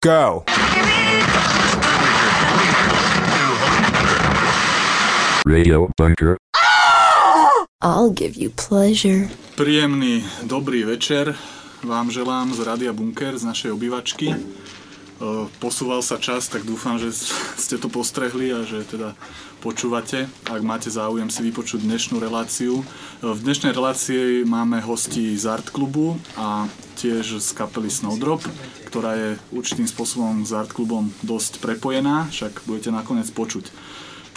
Go! Radio Bunker. I'll give you pleasure. Príjemný dobrý večer vám želám z Rádia Bunker, z našej obývačky. E, Posúval sa čas, tak dúfam, že ste to postrehli a že teda počúvate. Ak máte záujem si vypočuť dnešnú reláciu. E, V dnešnej relácii máme hosti z Art klubu a tiež z kapely Snowdrop, ktorá je určitým spôsobom s Art klubom dosť prepojená, však budete nakoniec počuť.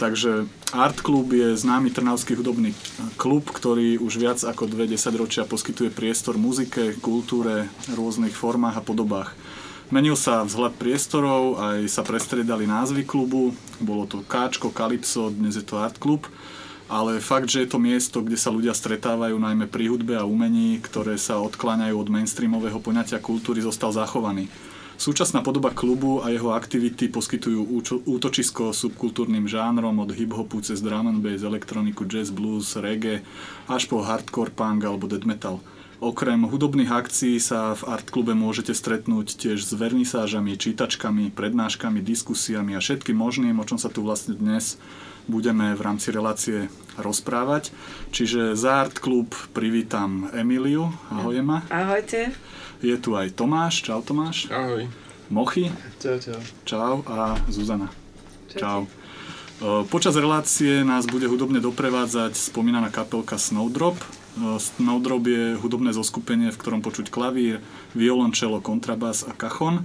Takže Art Club je známy trnavský hudobný klub, ktorý už viac ako dve desaťročia poskytuje priestor muzike, kultúre, rôznych formách a podobách. Menil sa vzhľad priestorov, aj sa prestriedali názvy klubu, bolo to Káčko, Kalypso, dnes je to Art Club, ale fakt, že je to miesto, kde sa ľudia stretávajú najmä pri hudbe a umení, ktoré sa odkláňajú od mainstreamového poňatia kultúry, zostal zachovaný. Súčasná podoba klubu a jeho aktivity poskytujú útočisko subkultúrnym žánrom od hip-hopu cez drum and bass, elektroniku, jazz, blues, reggae až po hardcore punk alebo death metal. Okrem hudobných akcií sa v Art klube môžete stretnúť tiež s vernisážami, čítačkami, prednáškami, diskusiami a všetkým možným, o čom sa tu vlastne dnes budeme v rámci relácie rozprávať. Čiže za Art klub privítam Emíliu. Ahoj Ema. Ahojte. Je tu aj Tomáš. Čau Tomáš. Ahoj. Mochy. Čau, čau. Čau a Zuzana. Čau. E, Počas relácie nás bude hudobne doprevádzať spomínaná kapelka Snowdrop. Snowdrop je hudobné zoskupenie, v ktorom počuť klavír, violončelo, kontrabás a kachon. E,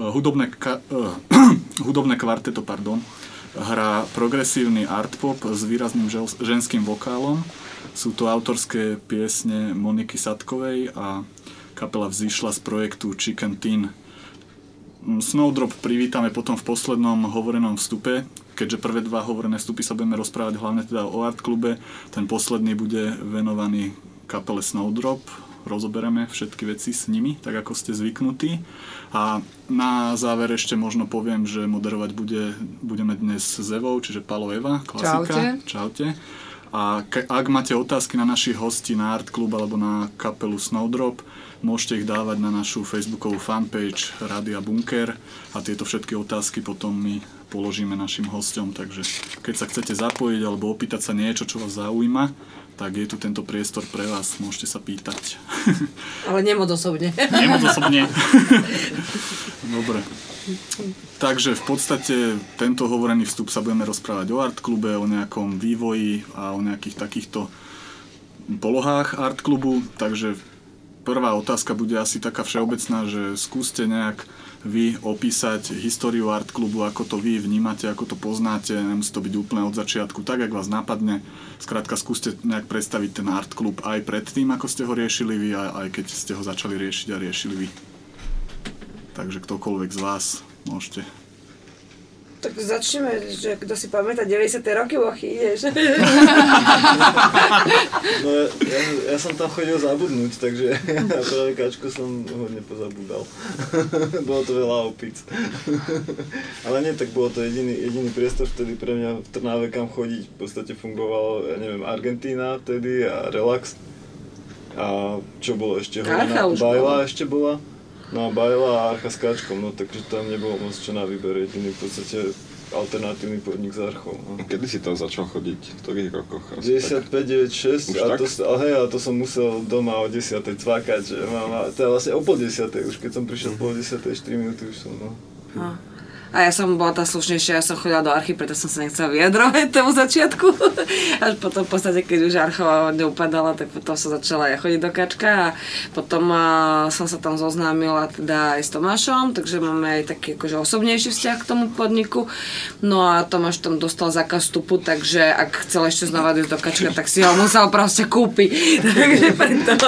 Hudobné, ka- eh, hudobné kvarteto pardon, hrá progresívny art pop s výrazným ženským vokálom. Sú to autorské piesne Moniky Sadkovej a kapela vzýšla z projektu Chicken Teen. Mm, Snowdrop privítame potom v poslednom hovorenom vstupe, keďže prvé dva hovorené vstupy sa budeme rozprávať hlavne teda o art klube, ten posledný bude venovaný kapele Snowdrop, rozobereme všetky veci s nimi, tak ako ste zvyknutí. A na záver ešte možno poviem, že moderovať bude, budeme dnes s Evou, čiže Palo Eva, klasika. Čaute. Čaute. A ak máte otázky na našich hostí na Art Club alebo na kapelu Snowdrop, môžete ich dávať na našu facebookovú fanpage Rádia Bunker a tieto všetky otázky potom my položíme našim hostom. Takže keď sa chcete zapojiť alebo opýtať sa niečo, čo vás zaujíma, tak je tu tento priestor pre vás, môžete sa pýtať. Ale nemoc osobne. Nemoc osobne. Dobre. Takže v podstate tento hovorený vstup sa budeme rozprávať o art klube, o nejakom vývoji a o nejakých takýchto polohách art klubu. Takže prvá otázka bude asi taká všeobecná, že skúste nejak vy opísať históriu art klubu, ako to vy vnímate, ako to poznáte, nemusí to byť úplne od začiatku, tak, ak vás napadne. Skrátka, skúste nejak predstaviť ten art klub aj pred tým, ako ste ho riešili vy, aj keď ste ho začali riešiť a riešili vy. Takže ktokoľvek z vás môžete. Tak začneme, že kto si pamätá 90. roky, Mochy, ideš. No ja, ja, ja som tam chodil zabudnúť, takže ja práve kačku som hodne pozabudal. bolo to veľa opic. Ale nie, tak bolo to jediný, jediný priestor vtedy pre mňa v Trnave kam chodiť. V podstate fungovalo, ja neviem, Argentína vtedy a Relax. A čo bolo ešte? Už Bajla ešte bola. No a Bajla a Archa s kačkom, no takže tam nebolo moc čo na výber. Jediný v podstate alternatívny podnik s Archou. No. Kedy si tam začal chodiť? V ktorých rokoch? Asi 95, 96 Už a to, a hej, a to som musel doma o 10. cvakať, že mama, to je vlastne o pol 10. už keď som prišiel pol 10. 4 minúty už som, no. A ja som bola tá slušnejšia, ja som chodila do archy, preto som sa nechcela vyjadrovať tomu začiatku. Až potom v podstate, keď už archova neupadala, tak potom som začala ja chodiť do kačka a potom a, som sa tam zoznámila teda aj s Tomášom, takže máme aj taký akože osobnejší vzťah k tomu podniku. No a Tomáš tam dostal zákaz vstupu, takže ak chcel ešte znova ísť do kačka, tak si ho musel proste kúpiť. takže preto.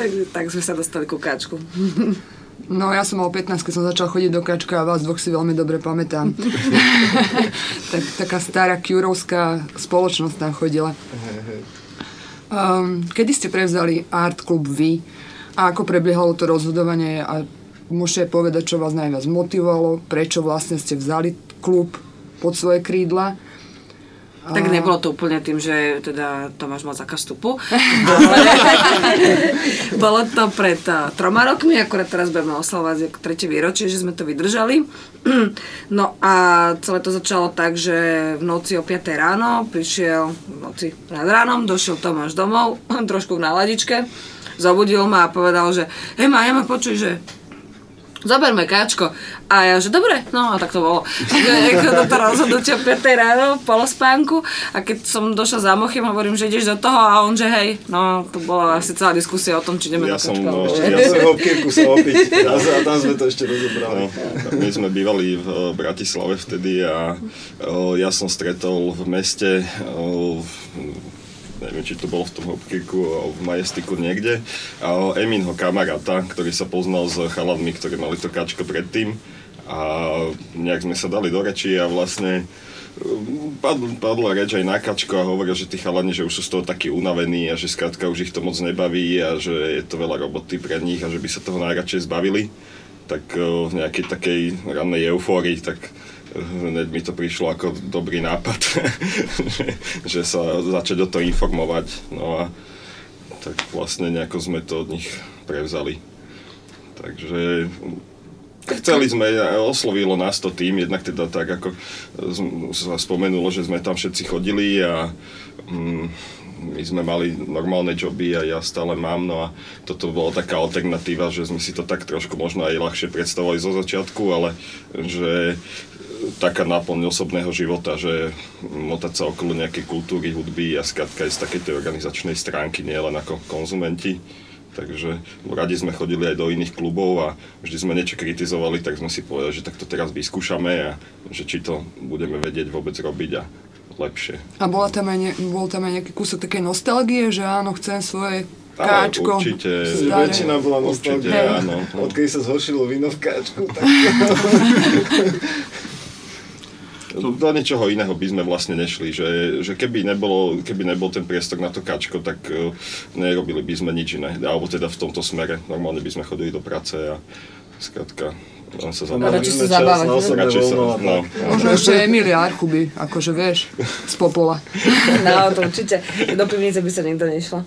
takže tak sme sa dostali ku kačku. No ja som mal 15, keď som začal chodiť do kačka a vás dvoch si veľmi dobre pamätám. tak, taká stará kjurovská spoločnosť tam chodila. Um, kedy ste prevzali Art Club vy a ako prebiehalo to rozhodovanie a môžete povedať, čo vás najviac motivovalo, prečo vlastne ste vzali klub pod svoje krídla Tak nebolo to úplne tým, že teda Tomáš mal zákaz vstupu. Bolo to pred uh, troma rokmi, akorát teraz budeme oslavovať ako tretie výročie, že sme to vydržali. No a celé to začalo tak, že v noci o 5 ráno prišiel, v noci nad ránom, došiel Tomáš domov, trošku v náladičke, zobudil ma a povedal, že hej ma, ja ma počuj, že zoberme káčko. A ja, že dobre, no a tak to bolo. Ako toto rozhodnutie o 5 ráno, v polospánku a keď som došla za Mochym, hovorím, že ideš do toho a on, že hej, no to bola asi celá diskusia o tom, či ideme Ja do som, káčka. no. Ja som ho v Kirku sa opiť a tam sme to ešte rozobrali. No, my sme bývali v eh, Bratislave vtedy a eh, ja som stretol v meste, eh, neviem, či to bolo v tom Hopkiku, alebo v Majestiku niekde, a Eminho kamaráta, ktorý sa poznal s chaladmi, ktorí mali to kačko predtým. A nejak sme sa dali do reči a vlastne eh, padl, padla reč aj na kačko a hovoril, že tí chalani, že už sú z toho takí unavení a že skrátka už ich to moc nebaví a že je to veľa roboty pre nich a že by sa toho najradšej zbavili. Tak eh, v nejakej takej rannej eufórii, tak eh, hneď mi to prišlo ako dobrý nápad, že, sa začať o to informovať. No a tak vlastne nejako sme to od nich prevzali. Takže Chceli sme, oslovilo nás to tým, jednak teda tak, ako sa spomenulo, že sme tam všetci chodili a mm, my sme mali normálne joby a ja stále mám, no a toto bola taká alternatíva, že sme si to tak trošku možno aj ľahšie predstavovali zo začiatku, ale že taká náplň osobného života, že motať sa okolo nejakej kultúry, hudby a skrátka aj z takej tej organizačnej stránky, nie len ako konzumenti. Takže radi sme chodili aj do iných klubov a vždy sme niečo kritizovali, tak sme si povedali, že tak to teraz vyskúšame a že či to budeme vedieť vôbec robiť a lepšie. A bola tam aj ne, bol tam aj nejaký kúsok také nostalgie, že áno, chcem svoje Ale káčko. určite, staré. Väčšina bola určite nostalgia. áno. No. Odkedy sa zhoršilo víno v káčku, tak Do ničoho iného by sme vlastne nešli, že, že keby, nebolo, keby nebol ten priestor na to kačko, tak uh, nerobili by sme nič iné. Alebo teda v tomto smere. Normálne by sme chodili do práce a skrátka len sa mali radšej sa zabávať, na Radšej sa, no. Možno ešte Emilia Archuby, akože vieš, z Popola. No, to určite. Do pivnice by sa nikto nešlo.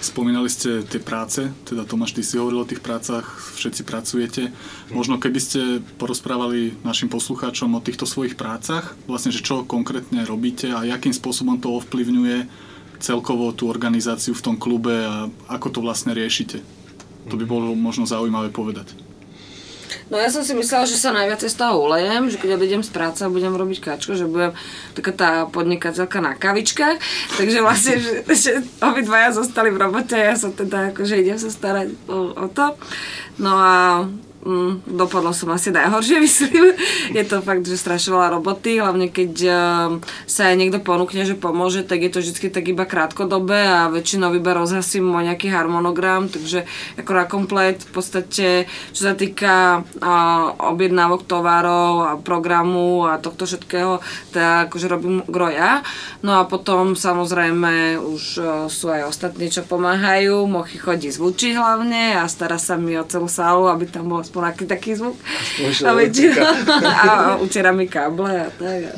Spomínali ste tie práce, teda Tomáš, ty si hovoril o tých prácach, všetci pracujete. Možno keby ste porozprávali našim poslucháčom o týchto svojich prácach, vlastne, že čo konkrétne robíte a akým spôsobom to ovplyvňuje celkovo tú organizáciu v tom klube a ako to vlastne riešite. To by bolo možno zaujímavé povedať. No ja som si myslela, že sa najviac z toho ulejem, že keď odídem z práce a budem robiť kačko, že budem taká tá podnikateľka na kavičkách, takže vlastne, že, že obidvaja zostali v robote a ja sa teda akože idem sa starať o, o to. No a mm, dopadlo som asi najhoršie, myslím. Je to fakt, že strašne veľa roboty, hlavne keď um, sa aj niekto ponúkne, že pomôže, tak je to vždy tak iba krátkodobé a väčšinou iba rozhasím môj nejaký harmonogram, takže ako na komplet v podstate, čo sa týka uh, objednávok tovarov a programu a tohto všetkého, tak akože robím gro ja. No a potom samozrejme už uh, sú aj ostatní, čo pomáhajú. Mochy chodí zvučiť hlavne a stará sa mi o celú sálu, aby tam bol aspoň aký taký zvuk. A, väčšinou, a utiera mi káble a tak.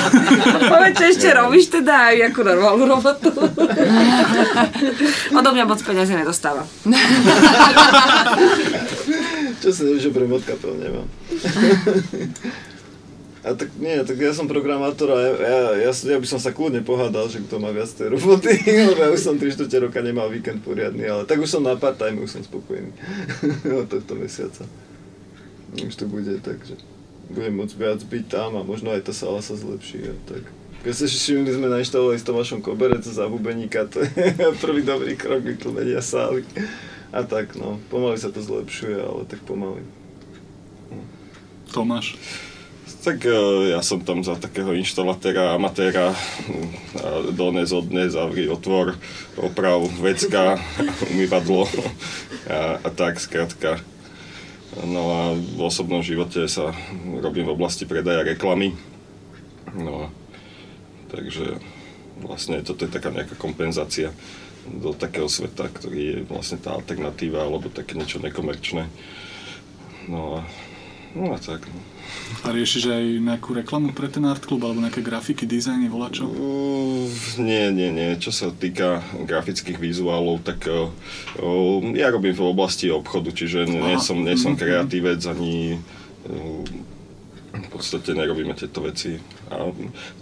Povedz, čo ešte robíš teda aj ako normálnu robotu. Odo mňa moc peniazy nedostáva. Čo si neviem, že pre mod kapel nemám. A tak nie, tak ja som programátor a ja, ja, ja, ja by som sa kľudne pohádal, že kto má viac tej roboty, lebo ja už som 3 čtvrte roka nemal víkend poriadny, ale tak už som na part-time, už som spokojný od tohto mesiaca. Už to bude tak, že budem môcť viac byť tam a možno aj tá sala sa zlepší a tak. Keď sa všimli, sme nainštalovali s Tomášom Koberec za bubeníka, to je prvý dobrý krok vytlmenia sály. A tak no, pomaly sa to zlepšuje, ale tak pomaly. Tomáš, Tak e, ja som tam za takého inštalatéra, amatéra, mm, dones, odnes, zavri, otvor, oprav, vecka, umývadlo a, a tak, skrátka. No a v osobnom živote sa robím v oblasti predaja reklamy. No a takže vlastne toto je taká nejaká kompenzácia do takého sveta, ktorý je vlastne tá alternatíva alebo také niečo nekomerčné. No a No a tak, no. A riešiš aj nejakú reklamu pre ten art klub, alebo nejaké grafiky, dizajny, volačo? Uh, nie, nie, nie. Čo sa týka grafických vizuálov, tak uh, uh, ja robím v oblasti obchodu, čiže nie Aha. som, nie som Mhm. kreatívec ani uh, v podstate nerobíme tieto veci. A,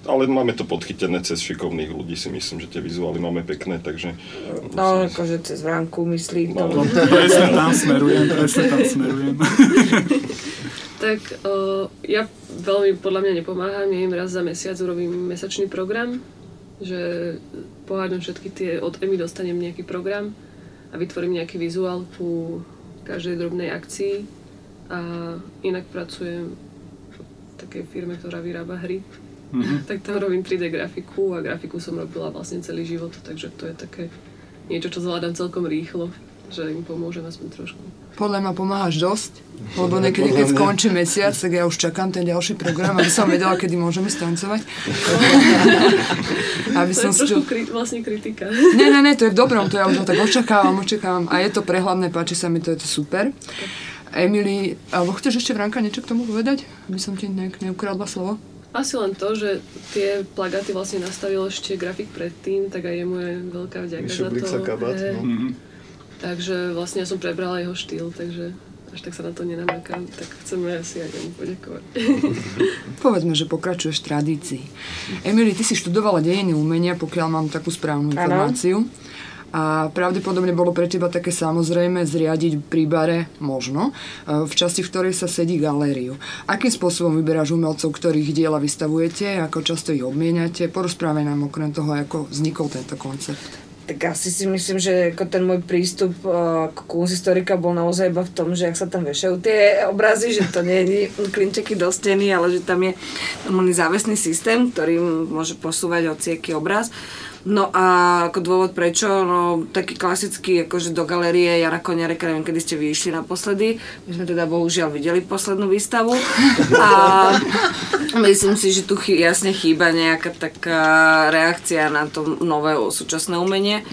ale máme to podchytené cez šikovných ľudí, si myslím, že tie vizuály máme pekné, takže... No, akože cez vránku myslí. No, No, Presne tam smerujem, presne tam smerujem. Tak uh, ja veľmi podľa mňa nepomáham, ja im raz za mesiac urobím mesačný program, že pohádam všetky tie, od EMI dostanem nejaký program a vytvorím nejaký vizuál ku každej drobnej akcii a inak pracujem v takej firme, ktorá vyrába hry. Mhm. tak tam robím 3D grafiku a grafiku som robila vlastne celý život, takže to je také niečo, čo zvládam celkom rýchlo, že im pomôžem aspoň trošku. Podľa mňa pomáhaš dosť, lebo niekedy, keď skončí mesiac, tak ja už čakám ten ďalší program, aby som vedela, kedy môžeme stancovať. aby To som je trošku kri- vlastne kritika. Nie, nie, nie, to je v dobrom, to ja už tak očakávam, očakávam a je to prehľadné, páči sa mi to, je to super. Emily, alebo chceš ešte Vranka niečo k tomu povedať? Aby som ti nejak neukradla slovo? Asi len to, že tie plagáty vlastne nastavil ešte grafik predtým, tak aj jemu je veľká vďaka Mišo za to. Kabát, no. Mhm. Takže vlastne ja som prebrala jeho štýl, takže až tak sa na to nenamakám, tak chceme asi aj jemu poďakovať. Povedzme, že pokračuješ v tradícii. Emily, ty si študovala dejiny umenia, pokiaľ mám takú správnu informáciu. A pravdepodobne bolo pre teba také samozrejme zriadiť pri bare, možno, e, v časti, v ktorej sa sedí galériu. Akým spôsobom vyberáš umelcov, ktorých diela vystavujete, ako často ich obmieniate? Porozprávaj nám okrem toho, ako vznikol tento koncept. Tak asi si myslím, že ako ten môj prístup uh, k kunzistorika bol naozaj iba v tom, že ak sa tam vešajú tie obrazy, že to nie je klinčeky do steny, ale že tam je normálny závesný systém, ktorý môže posúvať hociaký obraz. No a ako dôvod prečo, no taký klasický, akože do galérie Jana Koniareka, neviem, kedy ste vyšli naposledy, my sme teda bohužiaľ videli poslednú výstavu. A myslím si, že tu chy- jasne chýba nejaká taká reakcia na to nové súčasné umenie.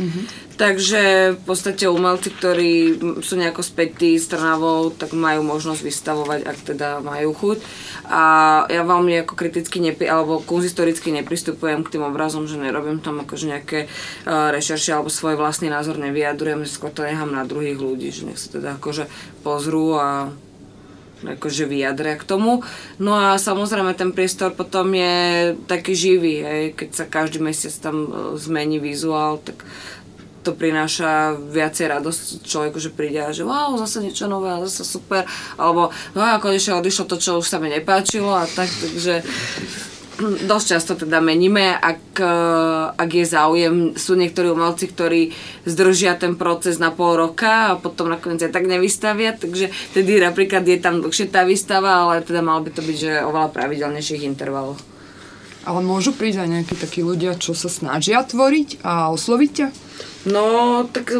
Takže v podstate umelci, ktorí sú nejako spätí s Trnavou, tak majú možnosť vystavovať, ak teda majú chuť. A ja veľmi ako kriticky nepri, alebo kunzistoricky nepristupujem k tým obrazom, že nerobím tam akože nejaké uh, rešerše alebo svoj vlastný názor nevyjadrujem, skôr to nechám na druhých ľudí, že nech sa teda akože pozrú a akože vyjadria k tomu. No a samozrejme ten priestor potom je taký živý, hej. keď sa každý mesiac tam e, zmení vizuál, tak to prináša viacej radosť človeku, že príde a že wow, zase niečo nové a zase super, alebo no a konečne odišlo to, čo už sa mi nepáčilo a tak, takže dosť často teda meníme, ak, e, ak je záujem. Sú niektorí umelci, ktorí zdržia ten proces na pol roka a potom nakoniec aj tak nevystavia, takže tedy napríklad je tam dlhšie tá výstava, ale teda malo by to byť, že oveľa pravidelnejších intervalov. Ale môžu prísť aj nejakí takí ľudia, čo sa snažia tvoriť a osloviť ťa? No, tak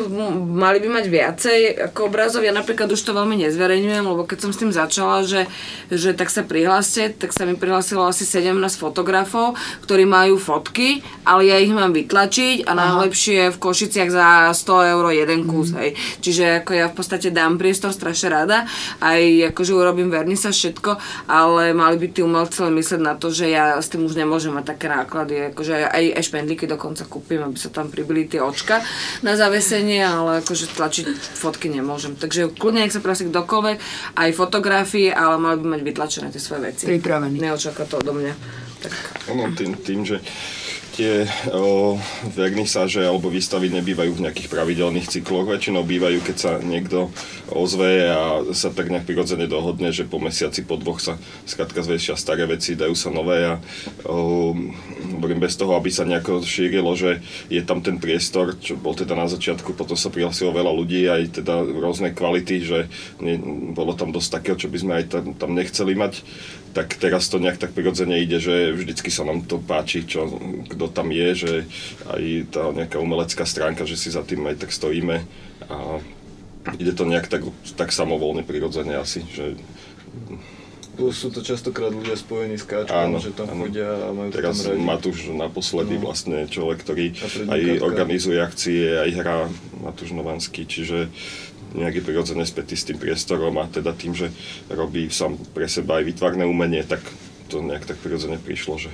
mali by mať viacej ako obrazov. Ja napríklad už to veľmi nezverejňujem, lebo keď som s tým začala, že, že tak sa prihláste, tak sa mi prihlásilo asi 17 fotografov, ktorí majú fotky, ale ja ich mám vytlačiť a najlepšie v Košiciach za 100 eur jeden kus, hej. Čiže ako ja v podstate dám priestor strašne rada, aj akože urobím vernisa všetko, ale mali by tí umelci len myslieť na to, že ja s tým už nemôžem mať také náklady, akože aj, aj špendlíky dokonca kúpim, aby sa tam pribili tie očka na zavesenie, ale akože tlačiť fotky nemôžem. Takže kľudne nech sa prosí kdokoľvek, aj fotografie, ale mali by mať vytlačené tie svoje veci. Pripravený. Neočaká to odo mňa. Tak. Ono tým, tým, že tie o, vernisáže alebo výstavy nebývajú v nejakých pravidelných cykloch. Väčšinou bývajú, keď sa niekto ozve a sa tak nejak prirodzene dohodne, že po mesiaci, po dvoch sa skrátka zväčšia staré veci, dajú sa nové a o, bez toho, aby sa nejako šírilo, že je tam ten priestor, čo bol teda na začiatku, potom sa prihlásilo veľa ľudí, aj teda rôzne kvality, že nie, bolo tam dosť takého, čo by sme aj tam, tam nechceli mať tak teraz to nejak tak prirodzene ide, že vždycky sa nám to páči, čo, kto tam je, že aj tá nejaká umelecká stránka, že si za tým aj tak stojíme a ide to nejak tak, tak samovolne prirodzene asi, že Plus sú to častokrát ľudia spojení s káčkom, Áno, že tam áno. chodia a majú teraz tam radi. Matúš naposledy No. vlastne človek, ktorý aj organizuje akcie, aj hrá Matúš Novanský, čiže nejaký prirodzene spätý s tým priestorom a teda tým, že robí sám pre seba aj vytvarné umenie, tak to nejak tak prirodzene prišlo, že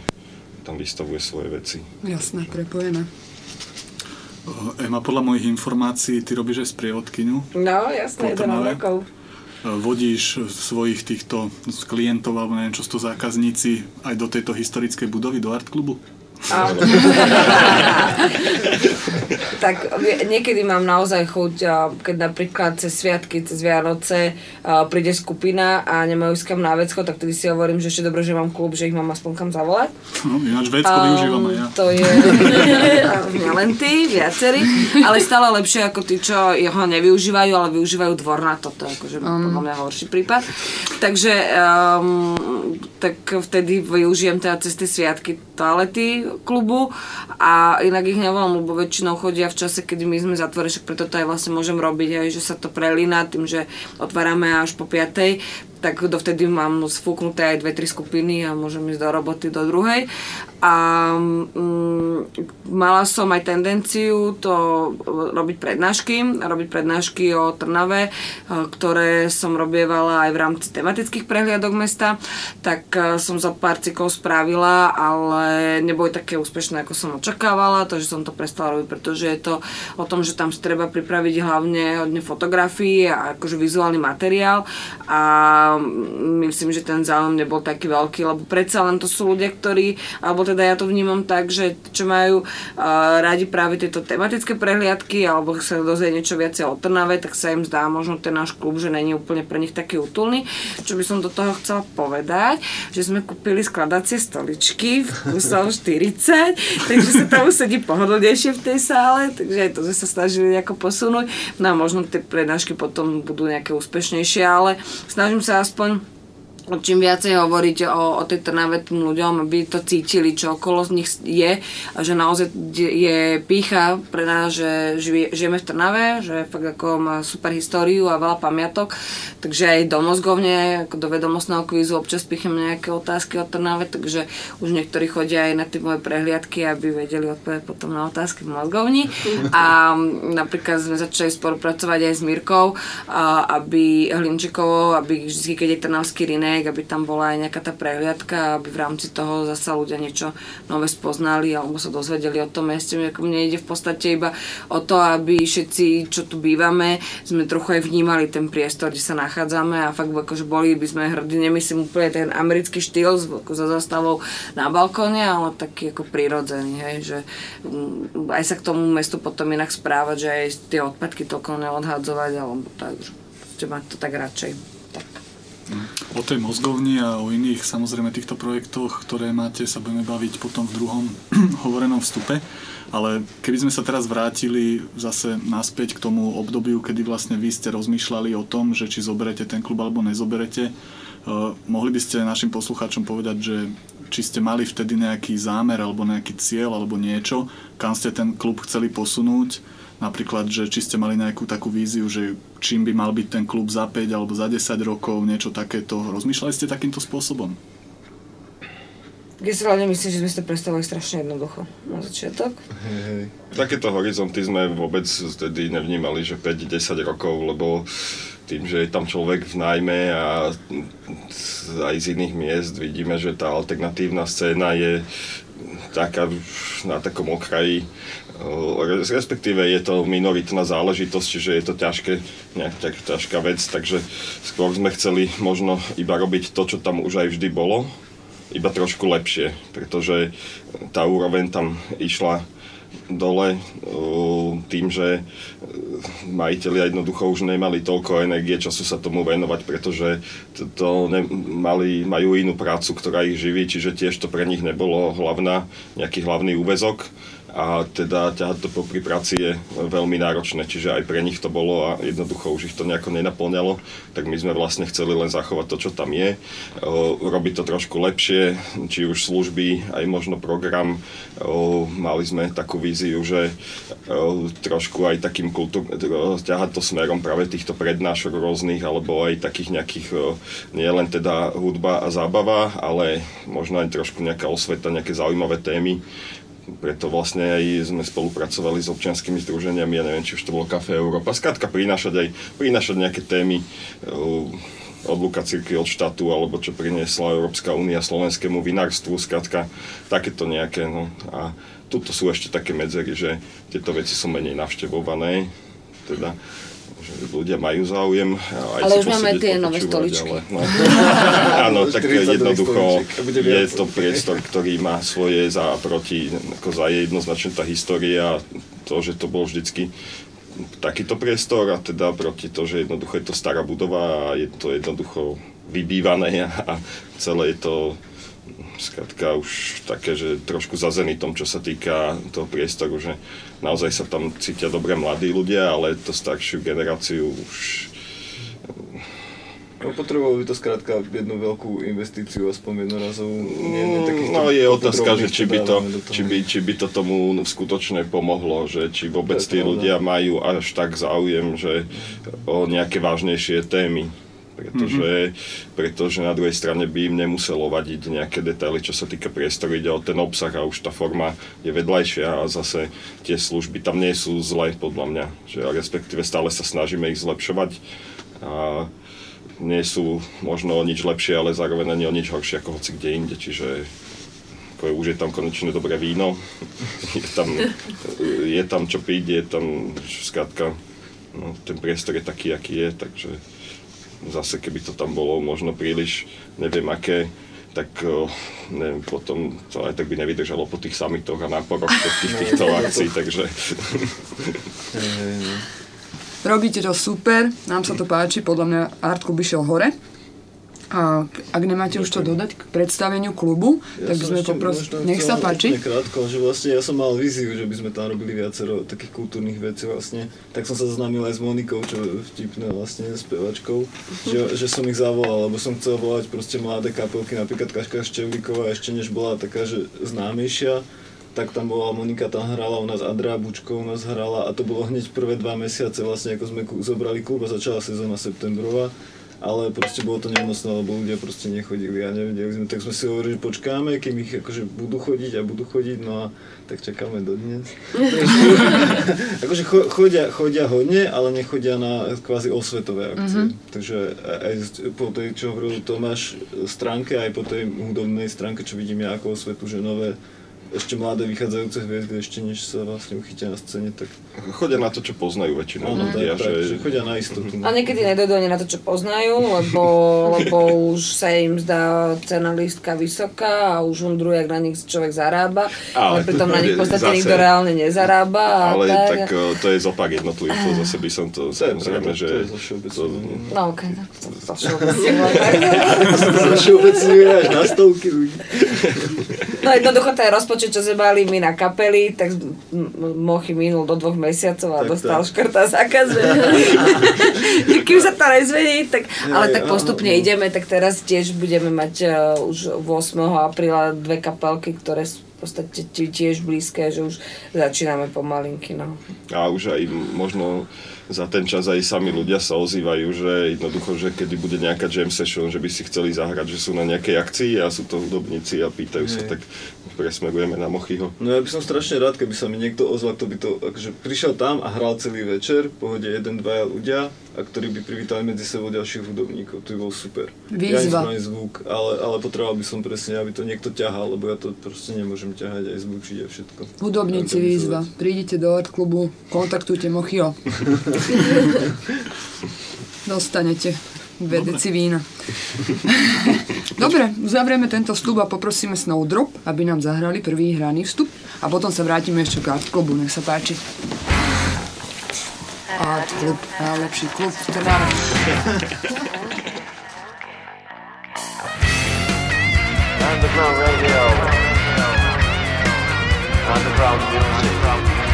tam vystavuje svoje veci. Jasné, prepojené. E, Ema, podľa mojich informácií, ty robíš aj sprievodkyňu. No, jasné, Po 11 Trnave? rokov. E, Vodíš svojich týchto klientov, alebo neviem, čo to zákazníci, aj do tejto historickej budovy, do art klubu? Tak niekedy mám naozaj chuť, keď napríklad cez sviatky, cez Vianoce príde skupina a nemajú s kam na vecko, tak tedy si hovorím, že ešte dobre, že mám klub, že ich mám aspoň kam zavolať. No, ináč vecko využívam aj ja. To je, nielen ty, viacerí, ale stále lepšie ako tí, čo ho nevyužívajú, ale využívajú dvor na toto, akože podľa mňa horší prípad. Takže um, tak vtedy využijem teda cez tie sviatky toalety klubu a inak ich nevolám, lebo väčšinou chodia v čase, keď my sme zatvorení, však preto to aj vlastne môžem robiť, aj, že sa to prelína tým, že otvárame až po 5 tak dovtedy mám sfúknuté aj dve, tri skupiny a môžem ísť do roboty do druhej. A mm, mala som aj tendenciu to robiť prednášky, robiť prednášky o Trnave, e, ktoré som robievala aj v rámci tematických prehliadok mesta, tak e, som za pár cyklov spravila, ale neboli také úspešné, ako som očakávala, takže som to prestala robiť, pretože je to o tom, že tam si treba pripraviť hlavne hodne fotografií a akože vizuálny materiál a myslím, že ten záujem nebol taký veľký, lebo predsa len to sú ľudia, ktorí, alebo teda ja to vnímam tak, že čo majú uh, radi práve tieto tematické prehliadky alebo sa dozrieť niečo viacej o Trnave, tak sa im zdá možno ten náš klub, že není úplne pre nich taký útulný. Čo by som do toho chcela povedať, že sme kúpili skladacie stoličky v kusov 40, takže sa tam sedí pohodlnejšie v tej sále, takže aj to sme sa snažili nejako posunúť. No a možno tie prednášky potom budú nejaké úspešnejšie, ale snažím sa aspoň čím viacej hovoriť o, o tej Trnave tým ľuďom, aby to cítili, čo okolo z nich je a že naozaj je pícha pre nás, že žije, žijeme v Trnave, že fakt ako má super históriu a veľa pamiatok, takže aj do mozgovne, ako do vedomostného kvízu občas píchem nejaké otázky o Trnave, takže už niektorí chodia aj na tie moje prehliadky, aby vedeli odpovedať potom na otázky v mozgovni. A napríklad sme začali spolupracovať aj s Mirkou, aby Hlinčikovou, aby vždy, keď je Trnavský rinek, aby tam bola aj nejaká tá prehliadka, aby v rámci toho zasa ľudia niečo nové spoznali alebo sa dozvedeli o tom meste. Mne ide v podstate iba o to, aby všetci, čo tu bývame, sme trochu aj vnímali ten priestor, kde sa nachádzame a fakt akože boli by sme hrdí, nemyslím úplne ten americký štýl za zastavou na balkóne, ale taký ako prirodzený, hej, že mm, aj sa k tomu mestu potom inak správať, že aj tie odpadky toľko neodhadzovať, alebo tak, že má to tak radšej. O tej mozgovni a o iných samozrejme týchto projektoch, ktoré máte, sa budeme baviť potom v druhom hovorenom vstupe. Ale keby sme sa teraz vrátili zase naspäť k tomu obdobiu, kedy vlastne vy ste rozmýšľali o tom, že či zoberete ten klub alebo nezoberete, uh, mohli by ste našim poslucháčom povedať, že či ste mali vtedy nejaký zámer alebo nejaký cieľ alebo niečo, kam ste ten klub chceli posunúť, napríklad, že či ste mali nejakú takú víziu, že čím by mal byť ten klub za 5 alebo za 10 rokov, niečo takéto. Rozmýšľali ste takýmto spôsobom? Ja si hlavne myslím, že sme si to predstavovali strašne jednoducho na začiatok. Hej, hej. Takéto horizonty sme vôbec vtedy nevnímali, že 5-10 rokov, lebo tým, že je tam človek v najmä a aj z iných miest vidíme, že tá alternatívna scéna je taká na takom okraji, respektíve je to minoritná záležitosť, čiže je to ťažké, nejak ťažká vec, takže skôr sme chceli možno iba robiť to, čo tam už aj vždy bolo, iba trošku lepšie, pretože tá úroveň tam išla dole tým, že majiteľia jednoducho už nemali toľko energie, času sa tomu venovať, pretože to, to ne, mali, majú inú prácu, ktorá ich živí, čiže tiež to pre nich nebolo hlavná, nejaký hlavný úvezok a teda ťahať to popri práci je veľmi náročné, čiže aj pre nich to bolo a jednoducho už ich to nejako nenaplňalo, tak my sme vlastne chceli len zachovať to, čo tam je, o, robiť to trošku lepšie, či už služby, aj možno program, o, mali sme takú víziu, že o, trošku aj takým kultúr, ťahať to smerom práve týchto prednášok rôznych, alebo aj takých nejakých, o, nie len teda hudba a zábava, ale možno aj trošku nejaká osveta, nejaké zaujímavé témy, preto vlastne aj sme spolupracovali s občianskými združeniami, ja neviem, či už to bolo Café Európa, skrátka prinášať aj prinášať nejaké témy uh, odluka cirkvi od štátu, alebo čo priniesla Európska únia slovenskému vinárstvu, skrátka takéto nejaké, no. A tuto sú ešte také medzery, že tieto veci sú menej navštevované, teda ľudia majú záujem. Aj Ale už máme tie nové stoličky. Ale, no. Áno, tak 42 jednoducho je to priestor, ktorý má svoje za a proti, ako za je jednoznačne tá história, to, že to bol vždycky takýto priestor a teda proti to, že jednoducho je to stará budova a je to jednoducho vybývané a celé je to skrátka už také, že trošku za zenitom, čo sa týka toho priestoru, že naozaj sa tam cítia dobre mladí ľudia, ale to staršiu generáciu už No, potrebovalo by to skrátka jednu veľkú investíciu, aspoň jednorazovú. Nie, nie takýchto No je otázka, že či by, to, či, by, či by to tomu skutočne pomohlo, že či vôbec tí ľudia majú až tak záujem, že o nejaké vážnejšie témy. Pretože, pretože na druhej strane by im nemuselo vadiť nejaké detaily, čo sa týka priestoru, ide o ten obsah a už tá forma je vedľajšia a zase tie služby tam nie sú zlé podľa mňa, že respektíve stále sa snažíme ich zlepšovať a nie sú možno o nič lepšie, ale zároveň ani o nič horšie ako hoci kde inde, čiže ako už je tam konečne dobré víno, je tam, je tam čo piť, je tam skrátka, no, ten priestor je taký, aký je, takže zase keby to tam bolo možno príliš, neviem aké, tak neviem, potom to aj tak by nevydržalo po tých samitoch a náporoch všetkých týchto akcií, takže Hej, hej, no. Robíte to super, nám sa to páči, podľa mňa Art Club išiel hore. A ak nemáte už čo dodať k predstaveniu klubu, tak by sme poprosili... Nech sa páči. Krátko, že vlastne ja som mal víziu, že by sme tam robili viacero takých kultúrnych vecí vlastne. Tak som sa zoznámil aj s Monikou, čo je vtipné vlastne, s pevačkou, že, že som ich zavolal, lebo som chcel volať proste mladé kapelky, napríklad Kaška Števlíková ešte než bola taká, že známejšia, tak tam bola Monika, tam hrala u nás Andrea Bučko, u nás hrala a to bolo hneď prvé dva mesiace vlastne, ako sme zobrali klub a začala sezóna septembrová ale proste bolo to nenosné, lebo ľudia proste nechodili a nevedeli sme, tak sme si hovorili, že počkáme, kým ich akože budú chodiť a budú chodiť, no a tak čakáme do dnes. akože cho- chodia, chodia hodne, ale nechodia na kvázi osvetové akcie. Mm-hmm. Takže aj po tej, čo hovoril Tomáš, stránke, aj po tej hudobnej stránke, čo vidím ja ako osvetu, že nové ešte mladé vychádzajúce hviezdy, ešte než sa vlastne uchytia na scéne, tak chodia na to, čo poznajú väčšinou áno, tak, ľudia, tak, že chodia na istotu. no. A niekedy nedojdú ani na to, čo poznajú, lebo, lebo už sa im zdá cena lístka vysoká a už undrú, jak na nich človek zarába, ale, Ale pritom na nich v podstate zase- nikto reálne nezarába. A Ale tak. tak o, to je zopak jednotlivcov, zase by som to, To je samozrejme, že... to je zo všeobecného. No okej, tak to, to všeobecne. Všeobecne až na stovky ľudí. No jednoducho ten rozpočet, čo sme mali my na kapely, tak Mochy minul do dvoch mesiacov a Tak, dostal tak. škrtá zákaz. Kým sa to nezmení, tak, ale tak áno, postupne no. ideme, tak teraz tiež budeme mať uh, už 8. apríla dve kapelky, ktoré sú v podstate ti- tiež blízke, že už začíname pomalinky. No. A už aj možno za ten čas aj sami ľudia sa ozývajú, že jednoducho, že kedy bude nejaká jam session, že by si chceli zahrať, že sú na nejakej akcii a sú to hudobníci a pýtajú sa, Hej. tak presmerujeme na Mochyho. No ja by som strašne rád, keby sa mi niekto ozval, kto by to, akože prišiel tam a hral celý večer, pohode jeden, dvaja ľudia, a ktorí by privítali medzi sebou ďalších hudobníkov, to by bol super. Ja Výzva. nespravím zvuk, ale, ale potreboval by som presne, aby to niekto ťahal, lebo ja to proste nemôžem ťahať aj zvučiť a všetko. Hudobníci výzva. Prídite do Art klubu, kontaktujte Mochio. Dostanete vedeci vína. Dobre, uzavrieme tento vstup a poprosíme Snowdrop, aby nám zahrali prvý hraný vstup a potom sa vrátime ešte k klubu, nech sa páči. Art klub, najlepší klub v Trnave. Underground radio. Underground music.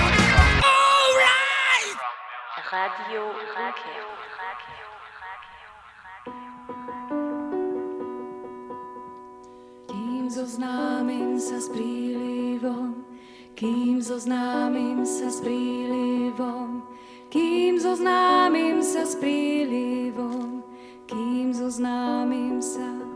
Radio. Kým zoznámim sa s prílivom, kým zoznámim sa s prílivom, kým zoznámim sa s prílivom, kým zoznámim sa. bola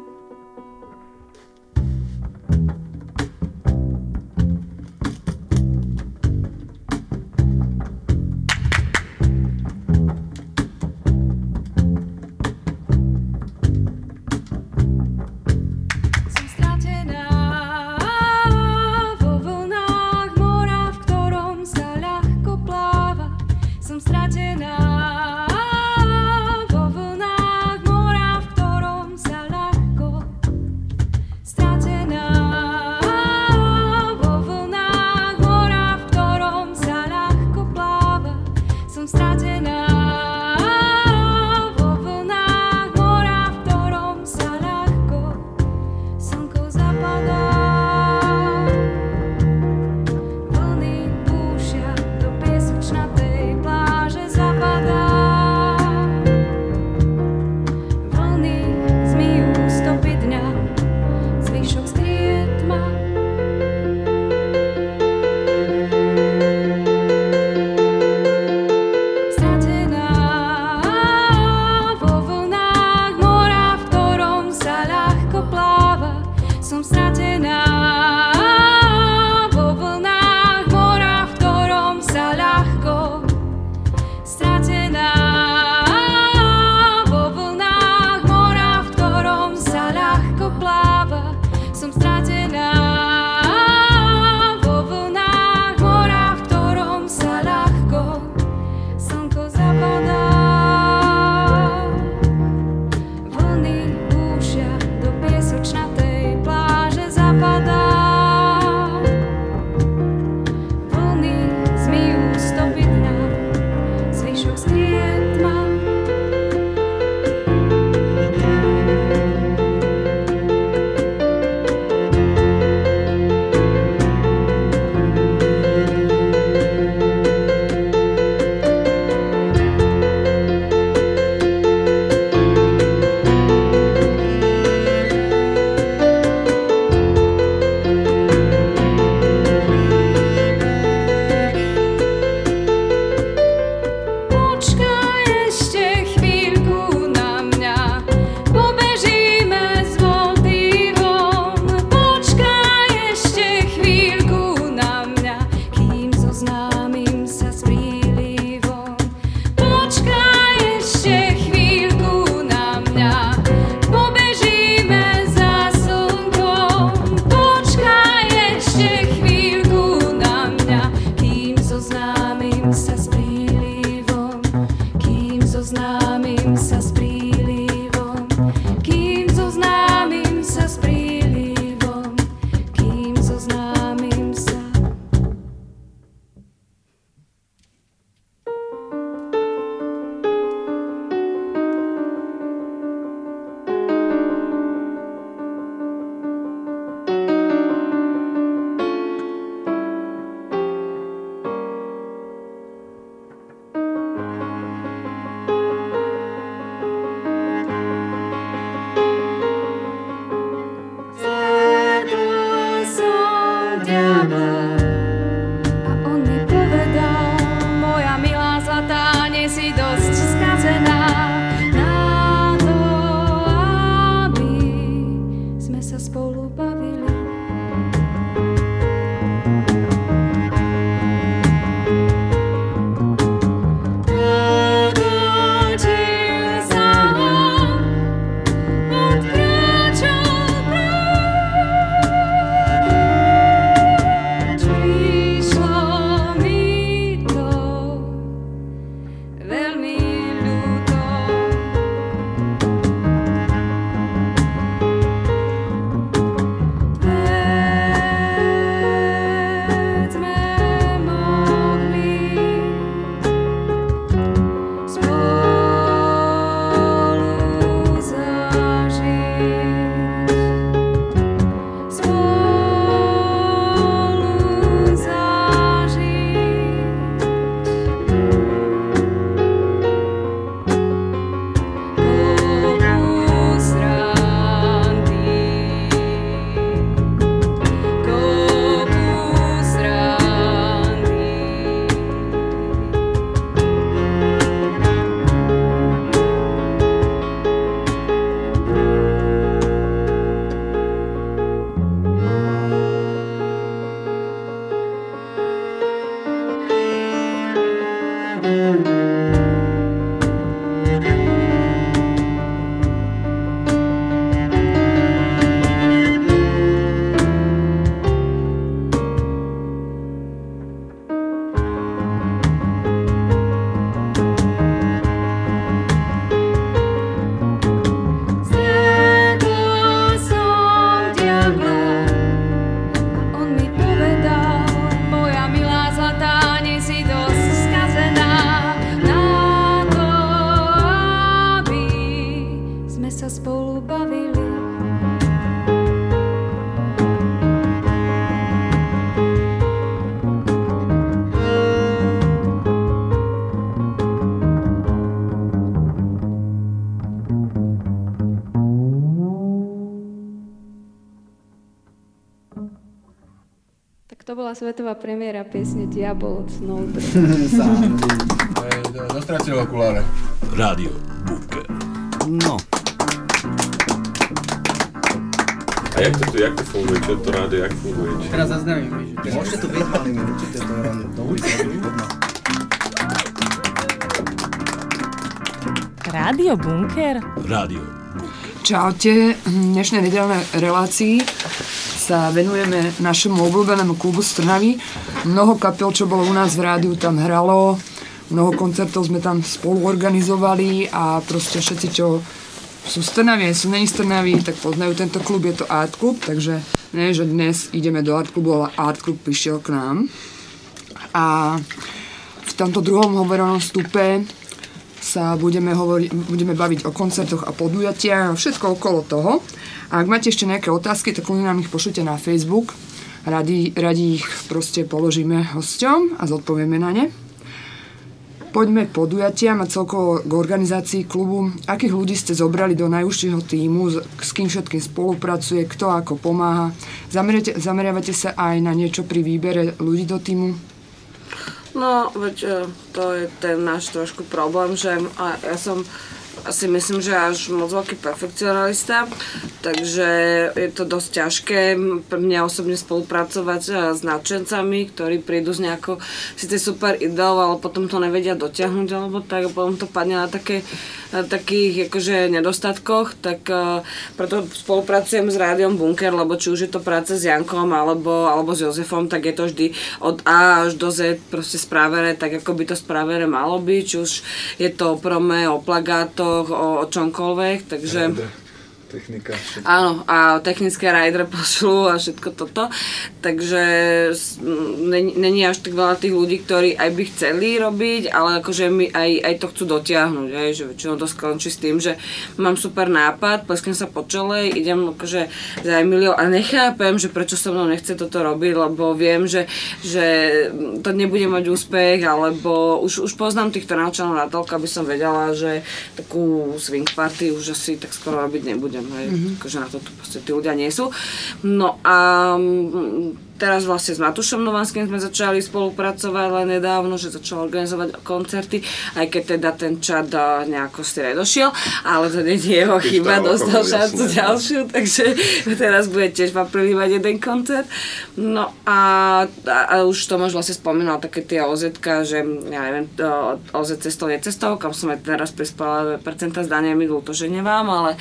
svetová premiéra piesne Diabol od Snowdrop. Okuláre. Rádio Bunker. No. A jak to tu, jak to funguje? Čo to rádio, jak funguje? Či- Teraz zaznamím, že... Môžete tu byť, ale my určite to len do ulice. Rádio Bunker? Rádio Čaute, v dnešnej nedelnej relácii sa venujeme našemu obľúbenému klubu z Trnavy. Mnoho kapel, čo bolo u nás v rádiu, tam hralo, mnoho koncertov sme tam spolu organizovali a proste všetci, čo sú z sú není z tak poznajú tento klub, je to Art Club, takže nie, že dnes ideme do Art Clubu, ale Art Club prišiel k nám. A v tomto druhom hovorenom stupe sa budeme, hovori- budeme baviť o koncertoch a podujatiach a všetko okolo toho. A ak máte ešte nejaké otázky, tak kľudne nám ich pošlite na Facebook. Radi, radi ich proste položíme hosťom a zodpovieme na ne. Poďme k podujatiam a celkovo k organizácii klubu. Akých ľudí ste zobrali do najúžšieho týmu, s kým všetkým spolupracuje, kto ako pomáha? Zameriate, zameriavate sa aj na niečo pri výbere ľudí do týmu? No, veď e, to je ten náš trošku problém, že ja som asi myslím, že až moc veľký perfekcionalista, takže je to dosť ťažké pre mňa osobne spolupracovať e, s nadšencami, ktorí prídu z nejako síce super ideou, ale potom to nevedia dotiahnuť, alebo tak, potom to padne na také na takých akože nedostatkoch, tak uh, preto spolupracujem s Rádiom Bunker, lebo či už je to práca s Jankom alebo, alebo s Jozefom, tak je to vždy od A až do Z proste správené tak, ako by to správené malo byť, či už je to o prome, o plagátoch, o, o čomkoľvek, takže... Technika. všetko. Áno, a technické rider pošlu a všetko toto. Takže s- m, není- až tak veľa tých ľudí, ktorí aj by chceli robiť, ale akože mi aj, aj to chcú dotiahnuť. Aj, že väčšinou to skončí s tým, že mám super nápad, plesknem sa po čele, idem akože za Emiliou a nechápem, že prečo so mnou nechce toto robiť, lebo viem, že, že to nebude mať úspech, alebo už, už poznám týchto naučanov natoľko, aby som vedela, že takú swing party už asi tak skoro robiť nebudem. Hej. Mhm. Akože na to tu proste tí ľudia nie sú. No a mm, teraz vlastne s Matušom Novanským sme začali spolupracovať len nedávno, že začal organizovať koncerty, aj keď teda ten čat a, nejako si nedošiel, ale to nie je jeho chyba, to dostal šancu jasné. ďalšiu, takže teraz bude tiež v apríli mať jeden koncert. No a, a, a už Tomáš vlastne spomínal také tie OZ, že ja neviem, to OZ cestou, necestou, kam som aj teraz prispala 2% s daniami, ľúto, že nemám, ale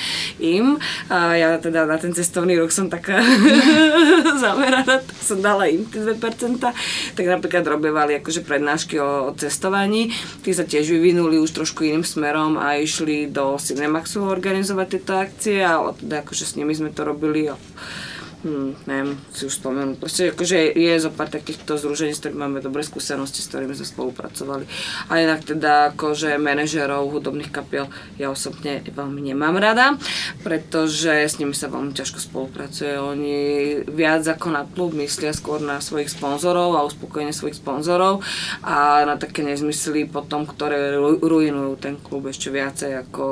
im. A ja teda na ten cestovný rok som taká zameraná, som dala im tie 2%. Tak napríklad robievali akože prednášky o, o cestovaní, tí sa tiež vyvinuli už trošku iným smerom a išli do Cinemaxu organizovať tieto akcie, ale teda akože s nimi sme to robili a hm, neviem, si už spomenul. Proste akože je zo pár takýchto združení, s ktorými máme dobré skúsenosti, s ktorými sme spolupracovali. A inak teda akože manažerov hudobných kapiel ja osobne veľmi nemám rada, pretože s nimi sa veľmi ťažko spolupracuje. Oni viac ako na klub myslia skôr na svojich sponzorov a uspokojenie svojich sponzorov a na také nezmysly potom, ktoré ru- ruinujú ten klub ešte viacej ako